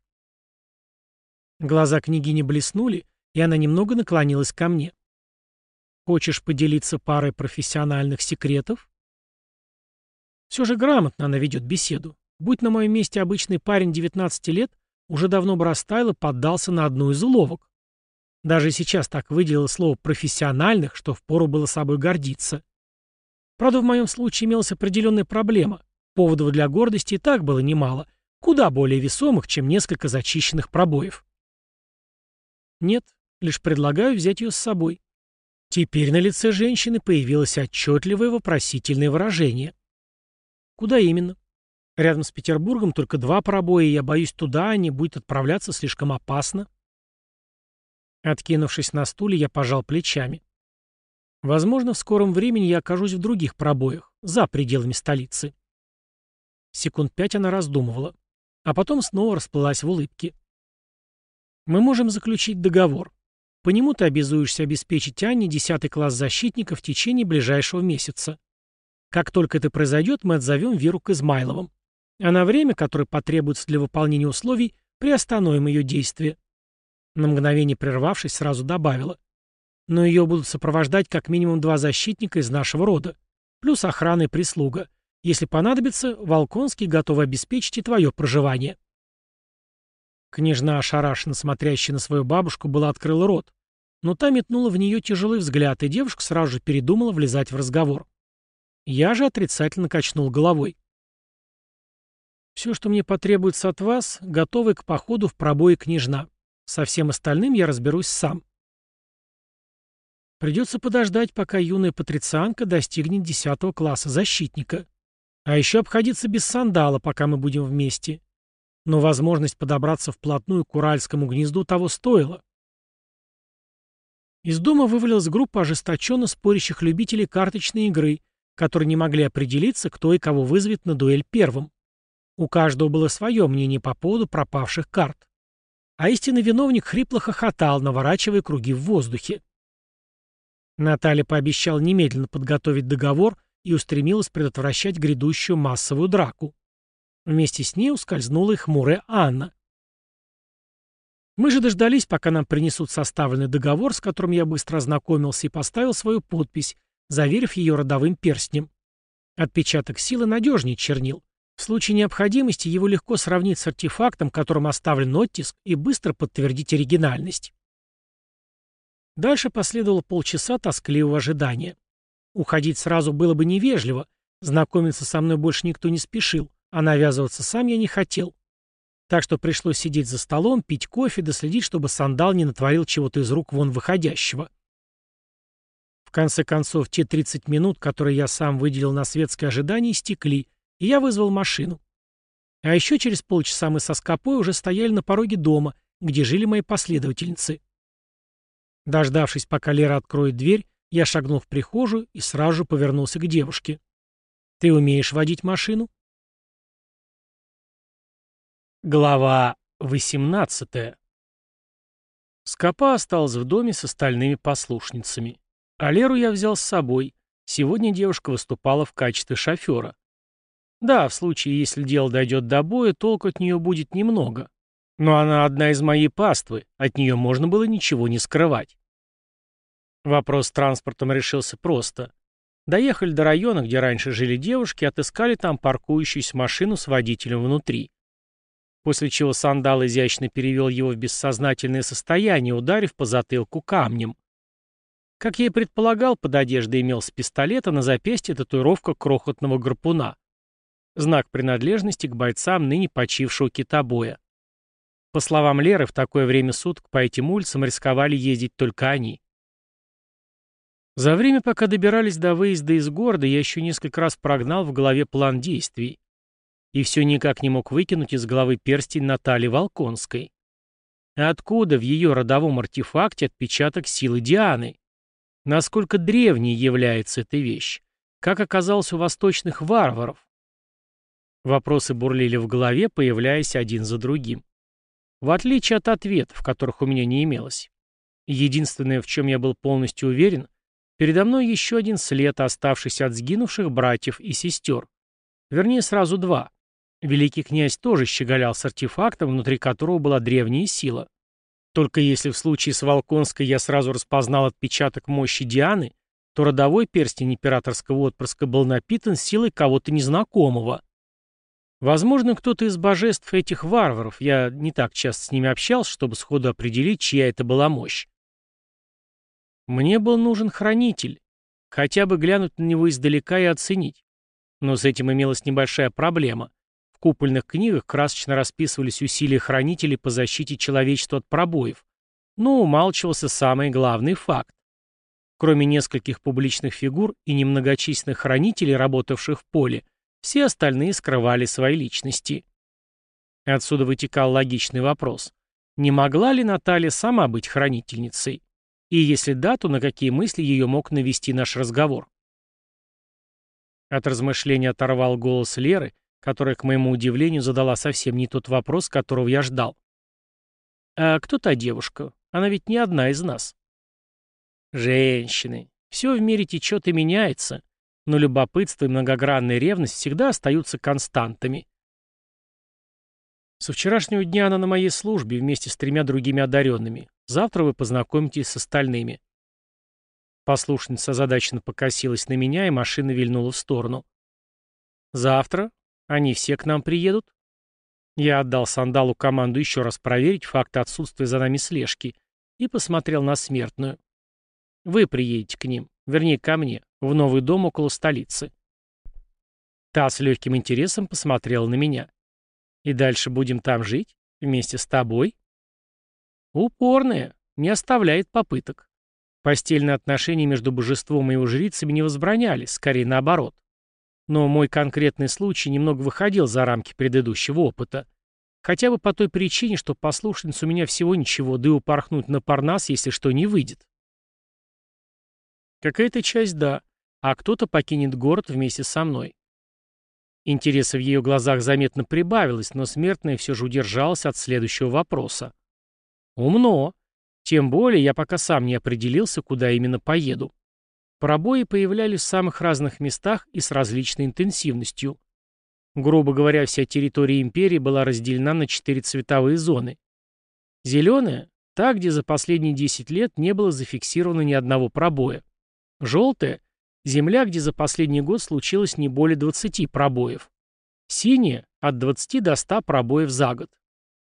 Глаза княгини блеснули, и она немного наклонилась ко мне. Хочешь поделиться парой профессиональных секретов? Все же грамотно она ведет беседу. Будь на моем месте обычный парень 19 лет, уже давно бы растаял и поддался на одну из уловок. Даже сейчас так выделило слово «профессиональных», что впору было собой гордиться. Правда, в моем случае имелась определенная проблема. Поводов для гордости и так было немало, куда более весомых, чем несколько зачищенных пробоев. Нет, лишь предлагаю взять ее с собой. Теперь на лице женщины появилось отчетливое вопросительное выражение. Куда именно? Рядом с Петербургом только два пробоя, и я боюсь, туда они будет отправляться слишком опасно. Откинувшись на стуле, я пожал плечами. Возможно, в скором времени я окажусь в других пробоях, за пределами столицы. Секунд пять она раздумывала, а потом снова расплылась в улыбке. Мы можем заключить договор. По нему ты обязуешься обеспечить Анне десятый класс защитника в течение ближайшего месяца. Как только это произойдет, мы отзовем Веру к Измайловым. А на время, которое потребуется для выполнения условий, приостановим ее действие. На мгновение прервавшись, сразу добавила. Но ее будут сопровождать как минимум два защитника из нашего рода, плюс охрана и прислуга. Если понадобится, Волконский готов обеспечить и твое проживание. Княжна, ошарашенно смотрящая на свою бабушку, была открыла рот, но та метнула в нее тяжелый взгляд, и девушка сразу же передумала влезать в разговор. Я же отрицательно качнул головой. «Все, что мне потребуется от вас, готовы к походу в пробои княжна. Со всем остальным я разберусь сам». Придется подождать, пока юная патрицианка достигнет десятого класса защитника. А еще обходиться без сандала, пока мы будем вместе. Но возможность подобраться вплотную к уральскому гнезду того стоила. Из дома вывалилась группа ожесточенно спорящих любителей карточной игры — которые не могли определиться, кто и кого вызовет на дуэль первым. У каждого было свое мнение по поводу пропавших карт. а истинный виновник хрипло хохотал, наворачивая круги в воздухе. Наталья пообещала немедленно подготовить договор и устремилась предотвращать грядущую массовую драку. Вместе с ней ускользнула и хмурая Анна. Мы же дождались, пока нам принесут составленный договор, с которым я быстро ознакомился и поставил свою подпись, заверив ее родовым перстнем. Отпечаток силы надежнее чернил. В случае необходимости его легко сравнить с артефактом, которым оставлен оттиск, и быстро подтвердить оригинальность. Дальше последовало полчаса тоскливого ожидания. Уходить сразу было бы невежливо, знакомиться со мной больше никто не спешил, а навязываться сам я не хотел. Так что пришлось сидеть за столом, пить кофе, да следить, чтобы сандал не натворил чего-то из рук вон выходящего. Конце концов, те 30 минут, которые я сам выделил на светское ожидание, истекли, и я вызвал машину. А еще через полчаса мы со Скопой уже стояли на пороге дома, где жили мои последовательницы. Дождавшись, пока Лера откроет дверь, я шагнул в прихожую и сразу же повернулся к девушке. «Ты умеешь водить машину?» Глава 18 Скопа осталась в доме с остальными послушницами. А Леру я взял с собой. Сегодня девушка выступала в качестве шофера. Да, в случае, если дело дойдет до боя, толку от нее будет немного. Но она одна из моей паствы, от нее можно было ничего не скрывать. Вопрос с транспортом решился просто. Доехали до района, где раньше жили девушки, отыскали там паркующуюся машину с водителем внутри. После чего сандал изящно перевел его в бессознательное состояние, ударив по затылку камнем. Как я и предполагал, под одеждой имелся пистолет, а на запястье татуировка крохотного гарпуна. Знак принадлежности к бойцам ныне почившего китобоя. По словам Леры, в такое время суток по этим улицам рисковали ездить только они. За время, пока добирались до выезда из города, я еще несколько раз прогнал в голове план действий. И все никак не мог выкинуть из головы перстень Натальи Волконской. Откуда в ее родовом артефакте отпечаток силы Дианы? Насколько древней является эта вещь? Как оказалось у восточных варваров? Вопросы бурлили в голове, появляясь один за другим. В отличие от ответов, которых у меня не имелось. Единственное, в чем я был полностью уверен, передо мной еще один след, оставшийся от сгинувших братьев и сестер. Вернее, сразу два. Великий князь тоже щеголял с артефактом, внутри которого была древняя сила. Только если в случае с Волконской я сразу распознал отпечаток мощи Дианы, то родовой перстень императорского отпрыска был напитан силой кого-то незнакомого. Возможно, кто-то из божеств этих варваров, я не так часто с ними общался, чтобы сходу определить, чья это была мощь. Мне был нужен хранитель, хотя бы глянуть на него издалека и оценить. Но с этим имелась небольшая проблема. Купольных книгах красочно расписывались усилия хранителей по защите человечества от пробоев, но умалчивался самый главный факт. Кроме нескольких публичных фигур и немногочисленных хранителей, работавших в поле, все остальные скрывали свои личности. Отсюда вытекал логичный вопрос. Не могла ли Наталья сама быть хранительницей? И если да, то на какие мысли ее мог навести наш разговор? От размышления оторвал голос Леры, которая, к моему удивлению, задала совсем не тот вопрос, которого я ждал. «А кто та девушка? Она ведь не одна из нас». «Женщины. Все в мире течет и меняется но любопытство и многогранная ревность всегда остаются константами. Со вчерашнего дня она на моей службе вместе с тремя другими одаренными. Завтра вы познакомитесь с остальными. Послушница озадаченно покосилась на меня, и машина вильнула в сторону. Завтра? Они все к нам приедут? Я отдал Сандалу команду еще раз проверить факты отсутствия за нами слежки и посмотрел на смертную. Вы приедете к ним, вернее, ко мне в новый дом около столицы. Та с легким интересом посмотрела на меня. «И дальше будем там жить? Вместе с тобой?» «Упорная, не оставляет попыток. Постельные отношения между божеством и его жрицами не возбранялись, скорее наоборот. Но мой конкретный случай немного выходил за рамки предыдущего опыта. Хотя бы по той причине, что послушница у меня всего ничего, да и упорхнуть на парнас, если что, не выйдет. Какая-то часть — да, а кто-то покинет город вместе со мной. Интереса в ее глазах заметно прибавилось, но смертная все же удержалась от следующего вопроса. Умно. Тем более я пока сам не определился, куда именно поеду. Пробои появлялись в самых разных местах и с различной интенсивностью. Грубо говоря, вся территория империи была разделена на четыре цветовые зоны. Зеленая – та, где за последние 10 лет не было зафиксировано ни одного пробоя. Желтая – земля, где за последний год случилось не более 20 пробоев. Синяя – от 20 до 100 пробоев за год.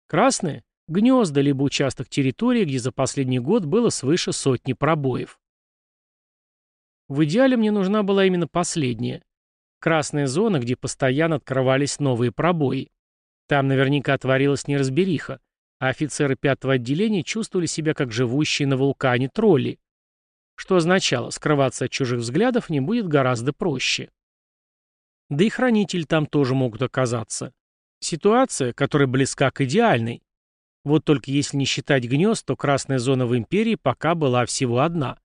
Красная – гнезда либо участок территории, где за последний год было свыше сотни пробоев. В идеале мне нужна была именно последняя. Красная зона, где постоянно открывались новые пробои. Там наверняка творилась неразбериха, а офицеры пятого отделения чувствовали себя как живущие на вулкане тролли. Что означало, скрываться от чужих взглядов не будет гораздо проще. Да и хранители там тоже могут оказаться. Ситуация, которая близка к идеальной. Вот только если не считать гнезд, то красная зона в империи пока была всего одна.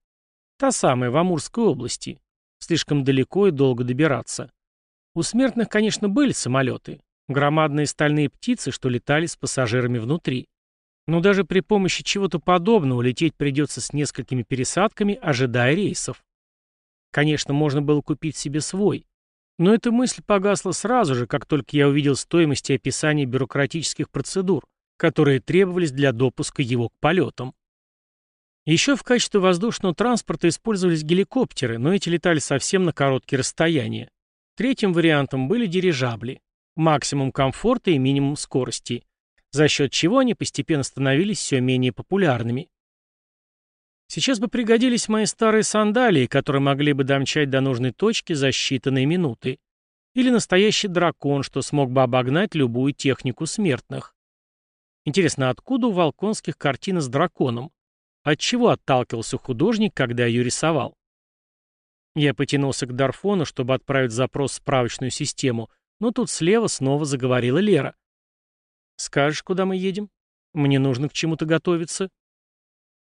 Та самая, в Амурской области. Слишком далеко и долго добираться. У смертных, конечно, были самолеты. Громадные стальные птицы, что летали с пассажирами внутри. Но даже при помощи чего-то подобного лететь придется с несколькими пересадками, ожидая рейсов. Конечно, можно было купить себе свой. Но эта мысль погасла сразу же, как только я увидел стоимость и описание бюрократических процедур, которые требовались для допуска его к полетам. Еще в качестве воздушного транспорта использовались геликоптеры, но эти летали совсем на короткие расстояния. Третьим вариантом были дирижабли. Максимум комфорта и минимум скорости. За счет чего они постепенно становились все менее популярными. Сейчас бы пригодились мои старые сандалии, которые могли бы домчать до нужной точки за считанные минуты. Или настоящий дракон, что смог бы обогнать любую технику смертных. Интересно, откуда у Волконских картина с драконом? От чего отталкивался художник, когда ее рисовал? Я потянулся к Дарфону, чтобы отправить запрос в справочную систему, но тут слева снова заговорила Лера. «Скажешь, куда мы едем? Мне нужно к чему-то готовиться».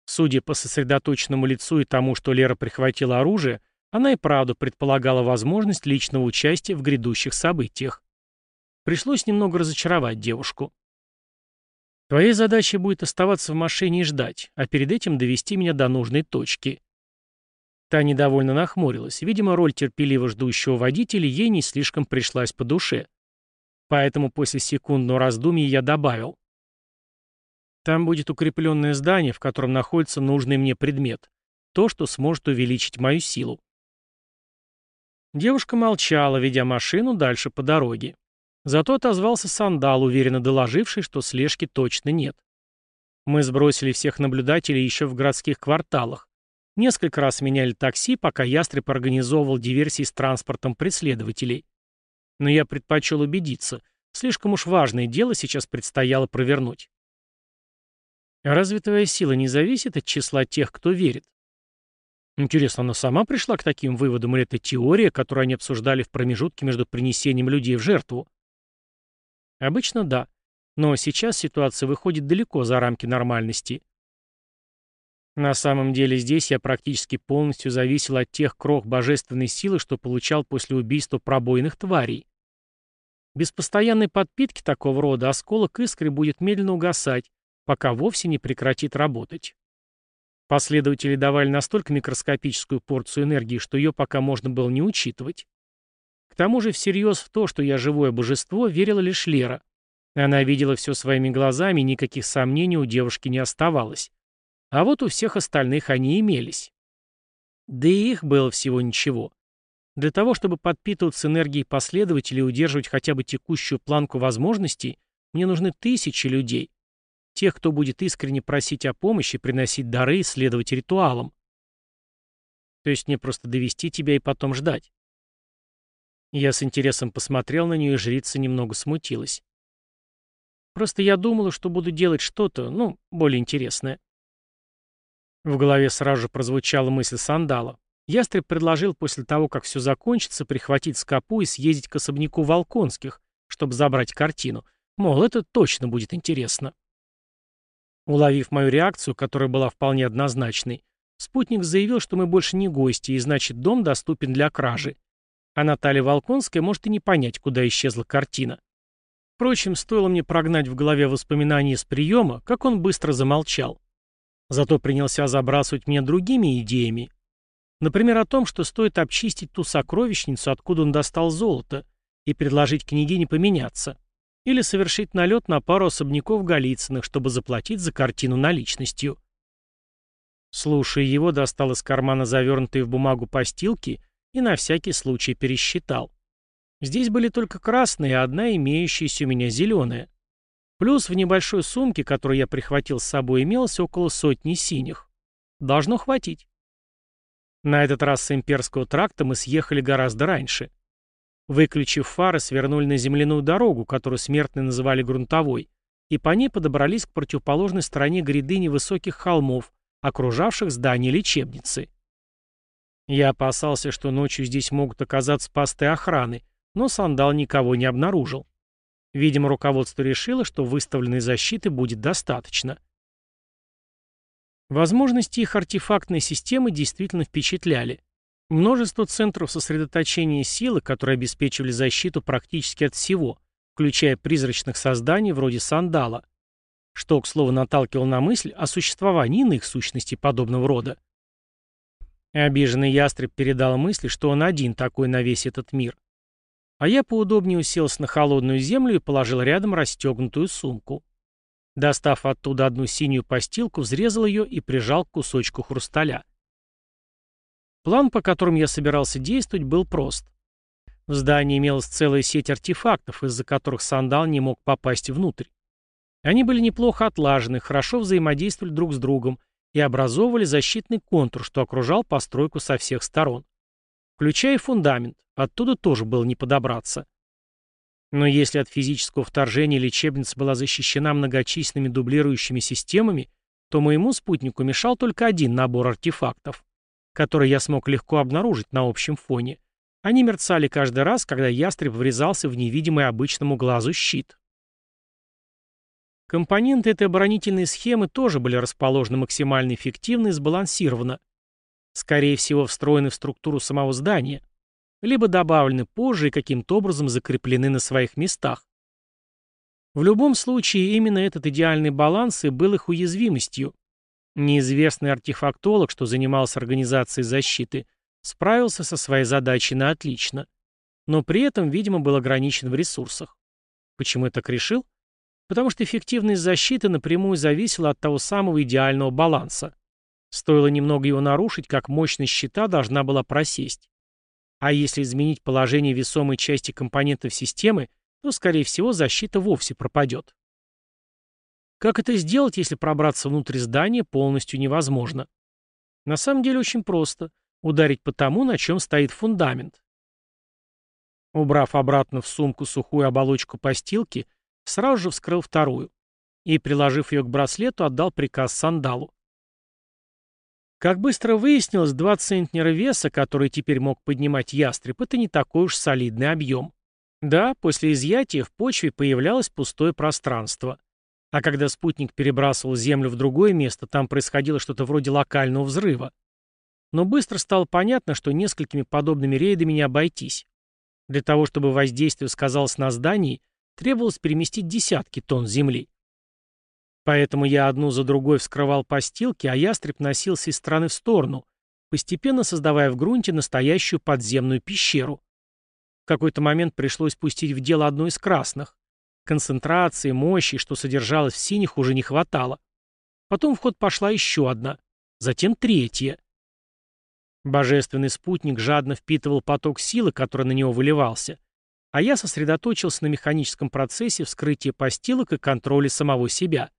Судя по сосредоточенному лицу и тому, что Лера прихватила оружие, она и правда предполагала возможность личного участия в грядущих событиях. Пришлось немного разочаровать девушку. Твоей задачей будет оставаться в машине и ждать, а перед этим довести меня до нужной точки. Та недовольно нахмурилась. Видимо, роль терпеливо ждущего водителя ей не слишком пришлась по душе. Поэтому после секундного раздумья я добавил. Там будет укрепленное здание, в котором находится нужный мне предмет. То, что сможет увеличить мою силу. Девушка молчала, ведя машину дальше по дороге. Зато отозвался сандал, уверенно доложивший, что слежки точно нет. Мы сбросили всех наблюдателей еще в городских кварталах. Несколько раз меняли такси, пока ястреб организовывал диверсии с транспортом преследователей. Но я предпочел убедиться. Слишком уж важное дело сейчас предстояло провернуть. Разве твоя сила не зависит от числа тех, кто верит? Интересно, она сама пришла к таким выводам, или это теория, которую они обсуждали в промежутке между принесением людей в жертву? Обычно да. Но сейчас ситуация выходит далеко за рамки нормальности. На самом деле здесь я практически полностью зависел от тех крох божественной силы, что получал после убийства пробойных тварей. Без постоянной подпитки такого рода осколок искры будет медленно угасать, пока вовсе не прекратит работать. Последователи давали настолько микроскопическую порцию энергии, что ее пока можно было не учитывать. Тому же всерьез в то, что я живое божество, верила лишь Лера. Она видела все своими глазами, никаких сомнений у девушки не оставалось. А вот у всех остальных они имелись. Да и их было всего ничего. Для того, чтобы подпитываться энергией последователей и удерживать хотя бы текущую планку возможностей, мне нужны тысячи людей. Тех, кто будет искренне просить о помощи, приносить дары и следовать ритуалам. То есть мне просто довести тебя и потом ждать. Я с интересом посмотрел на нее, и жрица немного смутилась. Просто я думала, что буду делать что-то, ну, более интересное. В голове сразу же прозвучала мысль сандала. Ястреб предложил после того, как все закончится, прихватить скопу и съездить к особняку Волконских, чтобы забрать картину. Мол, это точно будет интересно. Уловив мою реакцию, которая была вполне однозначной, спутник заявил, что мы больше не гости, и значит дом доступен для кражи. А Наталья Волконская может и не понять, куда исчезла картина. Впрочем, стоило мне прогнать в голове воспоминания из приема, как он быстро замолчал. Зато принялся забрасывать меня другими идеями. Например, о том, что стоит обчистить ту сокровищницу, откуда он достал золото, и предложить княгине поменяться. Или совершить налет на пару особняков Голицыных, чтобы заплатить за картину наличностью. Слушая его, достал из кармана завернутые в бумагу постилки и на всякий случай пересчитал. Здесь были только красные, а одна имеющаяся у меня зеленая. Плюс в небольшой сумке, которую я прихватил с собой, имелось около сотни синих. Должно хватить. На этот раз с имперского тракта мы съехали гораздо раньше. Выключив фары, свернули на земляную дорогу, которую смертные называли грунтовой, и по ней подобрались к противоположной стороне гряды невысоких холмов, окружавших здание лечебницы. Я опасался, что ночью здесь могут оказаться посты охраны, но сандал никого не обнаружил. Видимо, руководство решило, что выставленной защиты будет достаточно. Возможности их артефактной системы действительно впечатляли. Множество центров сосредоточения силы, которые обеспечивали защиту практически от всего, включая призрачных созданий вроде сандала, что, к слову, наталкивал на мысль о существовании иных сущностей подобного рода. Обиженный ястреб передал мысли, что он один такой на весь этот мир. А я поудобнее уселся на холодную землю и положил рядом расстегнутую сумку. Достав оттуда одну синюю постилку, взрезал ее и прижал к кусочку хрусталя. План, по которому я собирался действовать, был прост. В здании имелась целая сеть артефактов, из-за которых сандал не мог попасть внутрь. Они были неплохо отлажены, хорошо взаимодействовали друг с другом и образовывали защитный контур, что окружал постройку со всех сторон. Включая фундамент, оттуда тоже было не подобраться. Но если от физического вторжения лечебница была защищена многочисленными дублирующими системами, то моему спутнику мешал только один набор артефактов, который я смог легко обнаружить на общем фоне. Они мерцали каждый раз, когда ястреб врезался в невидимый обычному глазу щит. Компоненты этой оборонительной схемы тоже были расположены максимально эффективно и сбалансированно. Скорее всего, встроены в структуру самого здания либо добавлены позже и каким-то образом закреплены на своих местах. В любом случае, именно этот идеальный баланс и был их уязвимостью. Неизвестный артефактолог, что занимался организацией защиты, справился со своей задачей на отлично, но при этом, видимо, был ограничен в ресурсах. Почему я так решил? Потому что эффективность защиты напрямую зависела от того самого идеального баланса. Стоило немного его нарушить, как мощность щита должна была просесть. А если изменить положение весомой части компонентов системы, то, скорее всего, защита вовсе пропадет. Как это сделать, если пробраться внутрь здания полностью невозможно? На самом деле очень просто. Ударить по тому, на чем стоит фундамент. Убрав обратно в сумку сухую оболочку постилки, сразу же вскрыл вторую и, приложив ее к браслету, отдал приказ сандалу. Как быстро выяснилось, два центнера веса, который теперь мог поднимать ястреб, это не такой уж солидный объем. Да, после изъятия в почве появлялось пустое пространство. А когда спутник перебрасывал Землю в другое место, там происходило что-то вроде локального взрыва. Но быстро стало понятно, что несколькими подобными рейдами не обойтись. Для того, чтобы воздействие сказалось на здании, требовалось переместить десятки тонн земли. Поэтому я одну за другой вскрывал постилки, а ястреб носился из стороны в сторону, постепенно создавая в грунте настоящую подземную пещеру. В какой-то момент пришлось пустить в дело одну из красных. Концентрации, мощи, что содержалось в синих, уже не хватало. Потом в ход пошла еще одна, затем третья. Божественный спутник жадно впитывал поток силы, который на него выливался, а я сосредоточился на механическом процессе вскрытия постилок и контроле самого себя.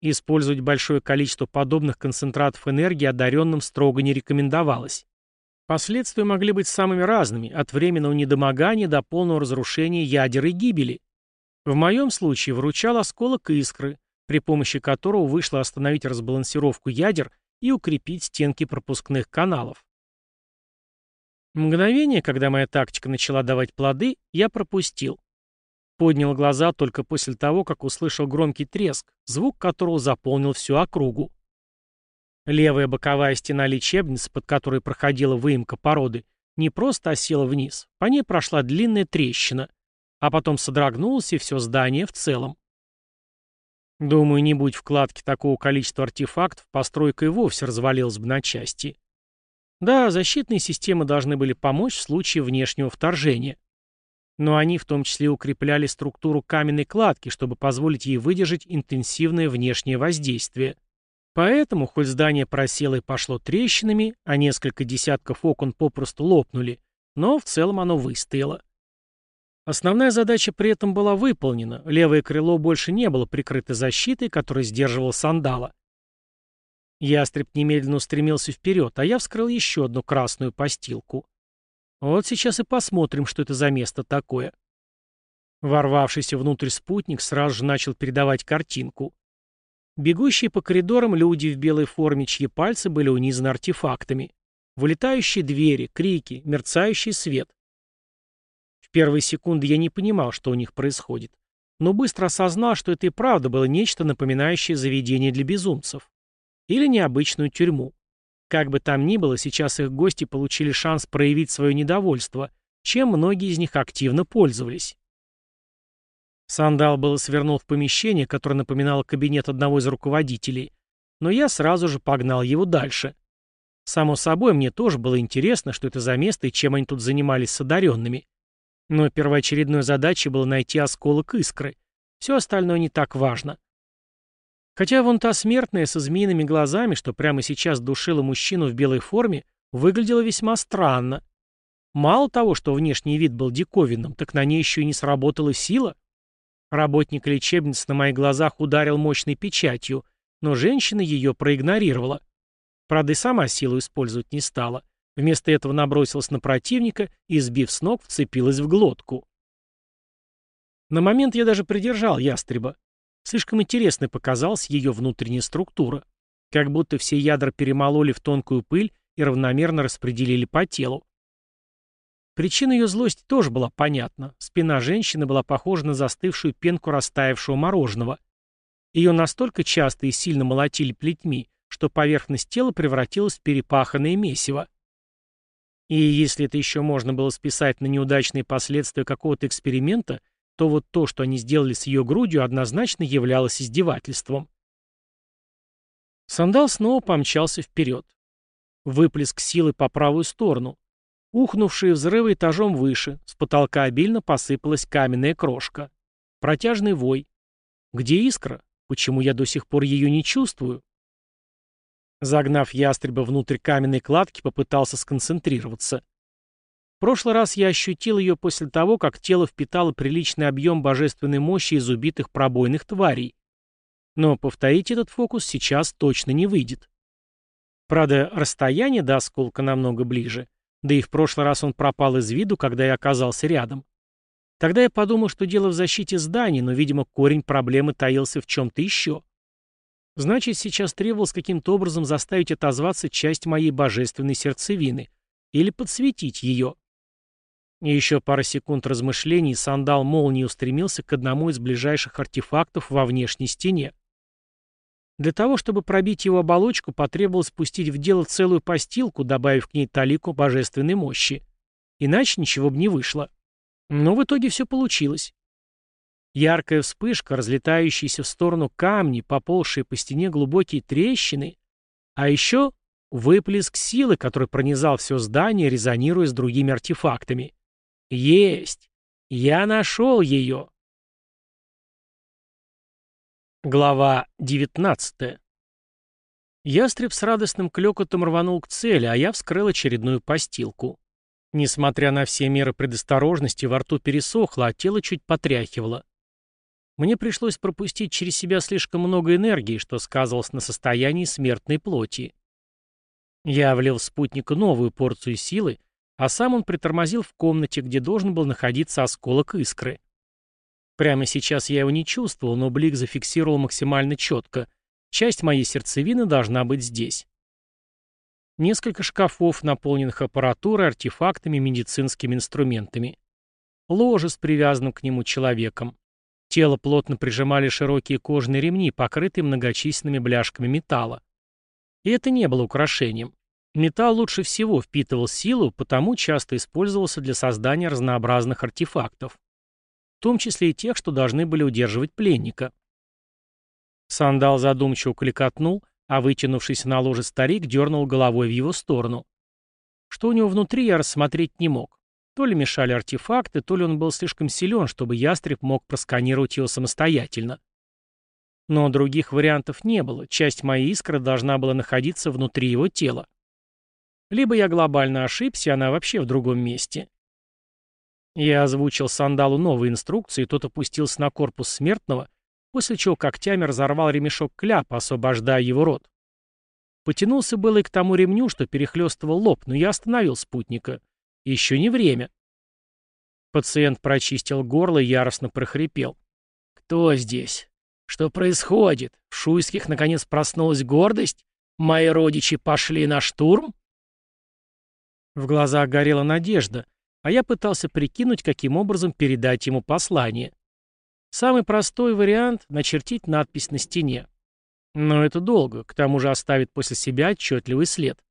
Использовать большое количество подобных концентратов энергии одаренным строго не рекомендовалось. Последствия могли быть самыми разными, от временного недомогания до полного разрушения ядер и гибели. В моем случае вручал осколок искры, при помощи которого вышло остановить разбалансировку ядер и укрепить стенки пропускных каналов. Мгновение, когда моя тактика начала давать плоды, я пропустил. Поднял глаза только после того, как услышал громкий треск, звук которого заполнил всю округу. Левая боковая стена лечебницы, под которой проходила выемка породы, не просто осела вниз, по ней прошла длинная трещина, а потом содрогнулось и все здание в целом. Думаю, не будь вкладки такого количества артефактов, постройка и вовсе развалилась бы на части. Да, защитные системы должны были помочь в случае внешнего вторжения. Но они в том числе укрепляли структуру каменной кладки, чтобы позволить ей выдержать интенсивное внешнее воздействие. Поэтому, хоть здание просело и пошло трещинами, а несколько десятков окон попросту лопнули, но в целом оно выстояло. Основная задача при этом была выполнена, левое крыло больше не было прикрыто защитой, которая сдерживала сандала. Ястреб немедленно устремился вперед, а я вскрыл еще одну красную постилку. Вот сейчас и посмотрим, что это за место такое. Ворвавшийся внутрь спутник сразу же начал передавать картинку. Бегущие по коридорам люди в белой форме, чьи пальцы были унизаны артефактами. Вылетающие двери, крики, мерцающий свет первые секунды я не понимал, что у них происходит, но быстро осознал, что это и правда было нечто напоминающее заведение для безумцев. Или необычную тюрьму. Как бы там ни было, сейчас их гости получили шанс проявить свое недовольство, чем многие из них активно пользовались. Сандал было свернул в помещение, которое напоминало кабинет одного из руководителей, но я сразу же погнал его дальше. Само собой, мне тоже было интересно, что это за место и чем они тут занимались с одаренными. Но первоочередной задачей было найти осколок искры. Все остальное не так важно. Хотя вон та смертная со змеиными глазами, что прямо сейчас душила мужчину в белой форме, выглядела весьма странно. Мало того, что внешний вид был диковинным, так на ней еще и не сработала сила. Работник лечебницы на моих глазах ударил мощной печатью, но женщина ее проигнорировала. Правда, и сама силу использовать не стала. Вместо этого набросилась на противника и, сбив с ног, вцепилась в глотку. На момент я даже придержал ястреба. Слишком интересной показалась ее внутренняя структура. Как будто все ядра перемололи в тонкую пыль и равномерно распределили по телу. Причина ее злости тоже была понятна. Спина женщины была похожа на застывшую пенку растаявшего мороженого. Ее настолько часто и сильно молотили плетьми, что поверхность тела превратилась в перепаханное месиво. И если это еще можно было списать на неудачные последствия какого-то эксперимента, то вот то, что они сделали с ее грудью, однозначно являлось издевательством. Сандал снова помчался вперед. Выплеск силы по правую сторону. Ухнувшие взрывы этажом выше, с потолка обильно посыпалась каменная крошка. Протяжный вой. Где искра? Почему я до сих пор ее не чувствую? Загнав ястреба внутрь каменной кладки, попытался сконцентрироваться. Прошлый раз я ощутил ее после того, как тело впитало приличный объем божественной мощи из убитых пробойных тварей. Но повторить этот фокус сейчас точно не выйдет. Правда, расстояние до осколка намного ближе, да и в прошлый раз он пропал из виду, когда я оказался рядом. Тогда я подумал, что дело в защите зданий, но, видимо, корень проблемы таился в чем-то еще. Значит, сейчас требовалось каким-то образом заставить отозваться часть моей божественной сердцевины или подсветить ее. И еще пара секунд размышлений, сандал молнии устремился к одному из ближайших артефактов во внешней стене. Для того, чтобы пробить его оболочку, потребовалось пустить в дело целую постилку, добавив к ней талику божественной мощи. Иначе ничего бы не вышло. Но в итоге все получилось. Яркая вспышка, разлетающиеся в сторону камни, поползшие по стене глубокие трещины, а еще выплеск силы, который пронизал все здание, резонируя с другими артефактами. Есть! Я нашел ее! Глава 19 Ястреб с радостным клёкотом рванул к цели, а я вскрыл очередную постилку. Несмотря на все меры предосторожности, во рту пересохло, а тело чуть потряхивало. Мне пришлось пропустить через себя слишком много энергии, что сказывалось на состоянии смертной плоти. Я влил в спутника новую порцию силы, а сам он притормозил в комнате, где должен был находиться осколок искры. Прямо сейчас я его не чувствовал, но блик зафиксировал максимально четко. Часть моей сердцевины должна быть здесь. Несколько шкафов, наполненных аппаратурой, артефактами, медицинскими инструментами. Ложе с привязанным к нему человеком. Тело плотно прижимали широкие кожаные ремни, покрытые многочисленными бляшками металла. И это не было украшением. Металл лучше всего впитывал силу, потому часто использовался для создания разнообразных артефактов. том числе и тех, что должны были удерживать пленника. Сандал задумчиво кликотнул, а вытянувшийся на ложе старик дернул головой в его сторону. Что у него внутри, я рассмотреть не мог. То ли мешали артефакты, то ли он был слишком силен, чтобы ястреб мог просканировать его самостоятельно. Но других вариантов не было, часть моей искры должна была находиться внутри его тела. Либо я глобально ошибся, она вообще в другом месте. Я озвучил Сандалу новые инструкции, тот опустился на корпус смертного, после чего когтями разорвал ремешок кляпа, освобождая его рот. Потянулся было и к тому ремню, что перехлестывал лоб, но я остановил спутника. Еще не время. Пациент прочистил горло и яростно прохрипел. «Кто здесь? Что происходит? В Шуйских наконец проснулась гордость? Мои родичи пошли на штурм?» В глазах горела надежда, а я пытался прикинуть, каким образом передать ему послание. Самый простой вариант — начертить надпись на стене. Но это долго, к тому же оставит после себя отчетливый след.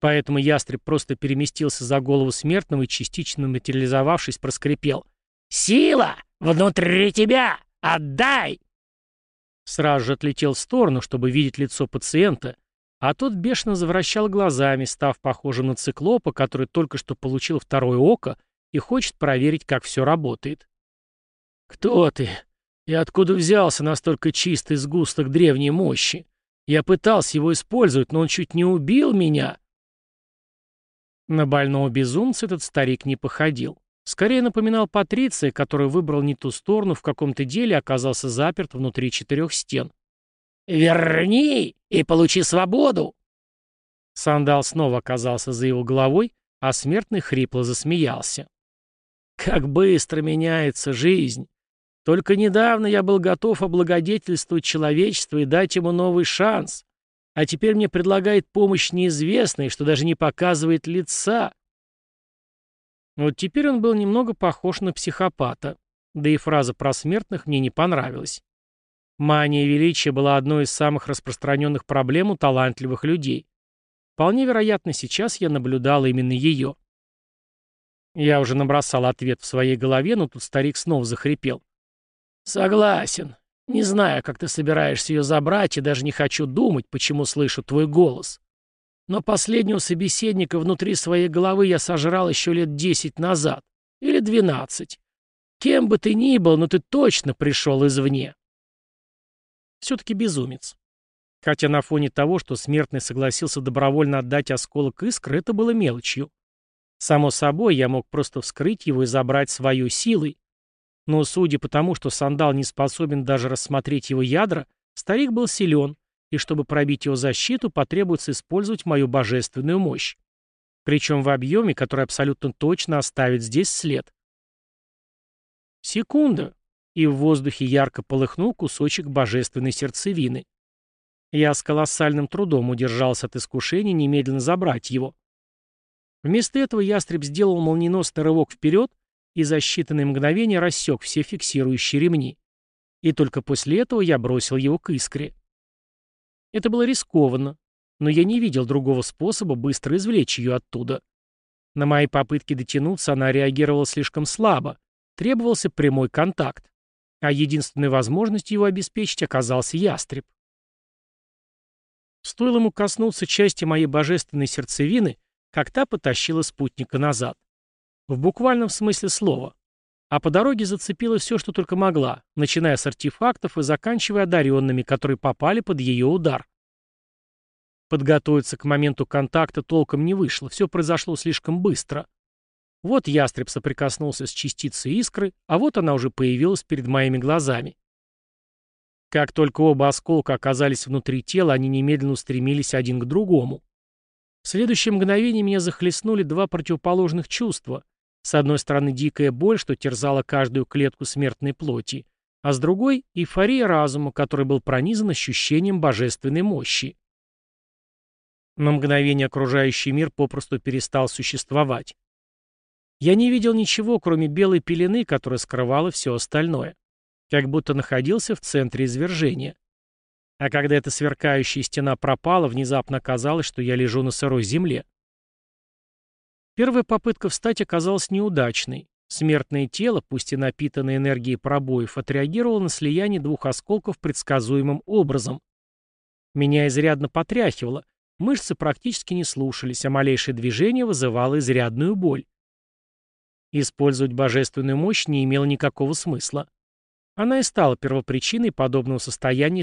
Поэтому ястреб просто переместился за голову смертного и, частично материализовавшись, проскрипел. «Сила! Внутри тебя! Отдай!» Сразу же отлетел в сторону, чтобы видеть лицо пациента, а тот бешено завращал глазами, став похожим на циклопа, который только что получил второе око и хочет проверить, как все работает. «Кто ты? И откуда взялся настолько чистый сгусток древней мощи? Я пытался его использовать, но он чуть не убил меня!» На больного безумца этот старик не походил. Скорее напоминал Патриция, который выбрал не ту сторону, в каком-то деле оказался заперт внутри четырех стен. «Верни и получи свободу!» Сандал снова оказался за его головой, а смертный хрипло засмеялся. «Как быстро меняется жизнь! Только недавно я был готов облагодетельствовать человечество и дать ему новый шанс. А теперь мне предлагает помощь неизвестный, что даже не показывает лица. Вот теперь он был немного похож на психопата. Да и фраза про смертных мне не понравилась. Мания величия была одной из самых распространенных проблем у талантливых людей. Вполне вероятно, сейчас я наблюдал именно ее. Я уже набросал ответ в своей голове, но тут старик снова захрипел. «Согласен. Не знаю, как ты собираешься ее забрать, и даже не хочу думать, почему слышу твой голос. Но последнего собеседника внутри своей головы я сожрал еще лет десять назад. Или двенадцать. Кем бы ты ни был, но ты точно пришел извне. Все-таки безумец. Хотя на фоне того, что смертный согласился добровольно отдать осколок искры, это было мелочью. Само собой, я мог просто вскрыть его и забрать свою силой, но судя по тому, что сандал не способен даже рассмотреть его ядра, старик был силен, и чтобы пробить его защиту, потребуется использовать мою божественную мощь. Причем в объеме, который абсолютно точно оставит здесь след. Секунда, и в воздухе ярко полыхнул кусочек божественной сердцевины. Я с колоссальным трудом удержался от искушения немедленно забрать его. Вместо этого ястреб сделал молниеносный рывок вперед, и за считанные мгновения рассек все фиксирующие ремни. И только после этого я бросил его к искре. Это было рискованно, но я не видел другого способа быстро извлечь ее оттуда. На мои попытки дотянуться она реагировала слишком слабо, требовался прямой контакт, а единственной возможностью его обеспечить оказался ястреб. Стоило ему коснуться части моей божественной сердцевины, как та потащила спутника назад. В буквальном смысле слова. А по дороге зацепила все, что только могла, начиная с артефактов и заканчивая одаренными, которые попали под ее удар. Подготовиться к моменту контакта толком не вышло, все произошло слишком быстро. Вот ястреб соприкоснулся с частицей искры, а вот она уже появилась перед моими глазами. Как только оба осколка оказались внутри тела, они немедленно устремились один к другому. В следующее мгновение меня захлестнули два противоположных чувства — с одной стороны, дикая боль, что терзала каждую клетку смертной плоти, а с другой — эйфория разума, который был пронизан ощущением божественной мощи. На мгновение окружающий мир попросту перестал существовать. Я не видел ничего, кроме белой пелены, которая скрывала все остальное. Как будто находился в центре извержения. А когда эта сверкающая стена пропала, внезапно казалось, что я лежу на сырой земле. Первая попытка встать оказалась неудачной. Смертное тело, пусть и напитанное энергией пробоев, отреагировало на слияние двух осколков предсказуемым образом. Меня изрядно потряхивало, мышцы практически не слушались, а малейшее движение вызывало изрядную боль. Использовать божественную мощь не имело никакого смысла. Она и стала первопричиной подобного состояния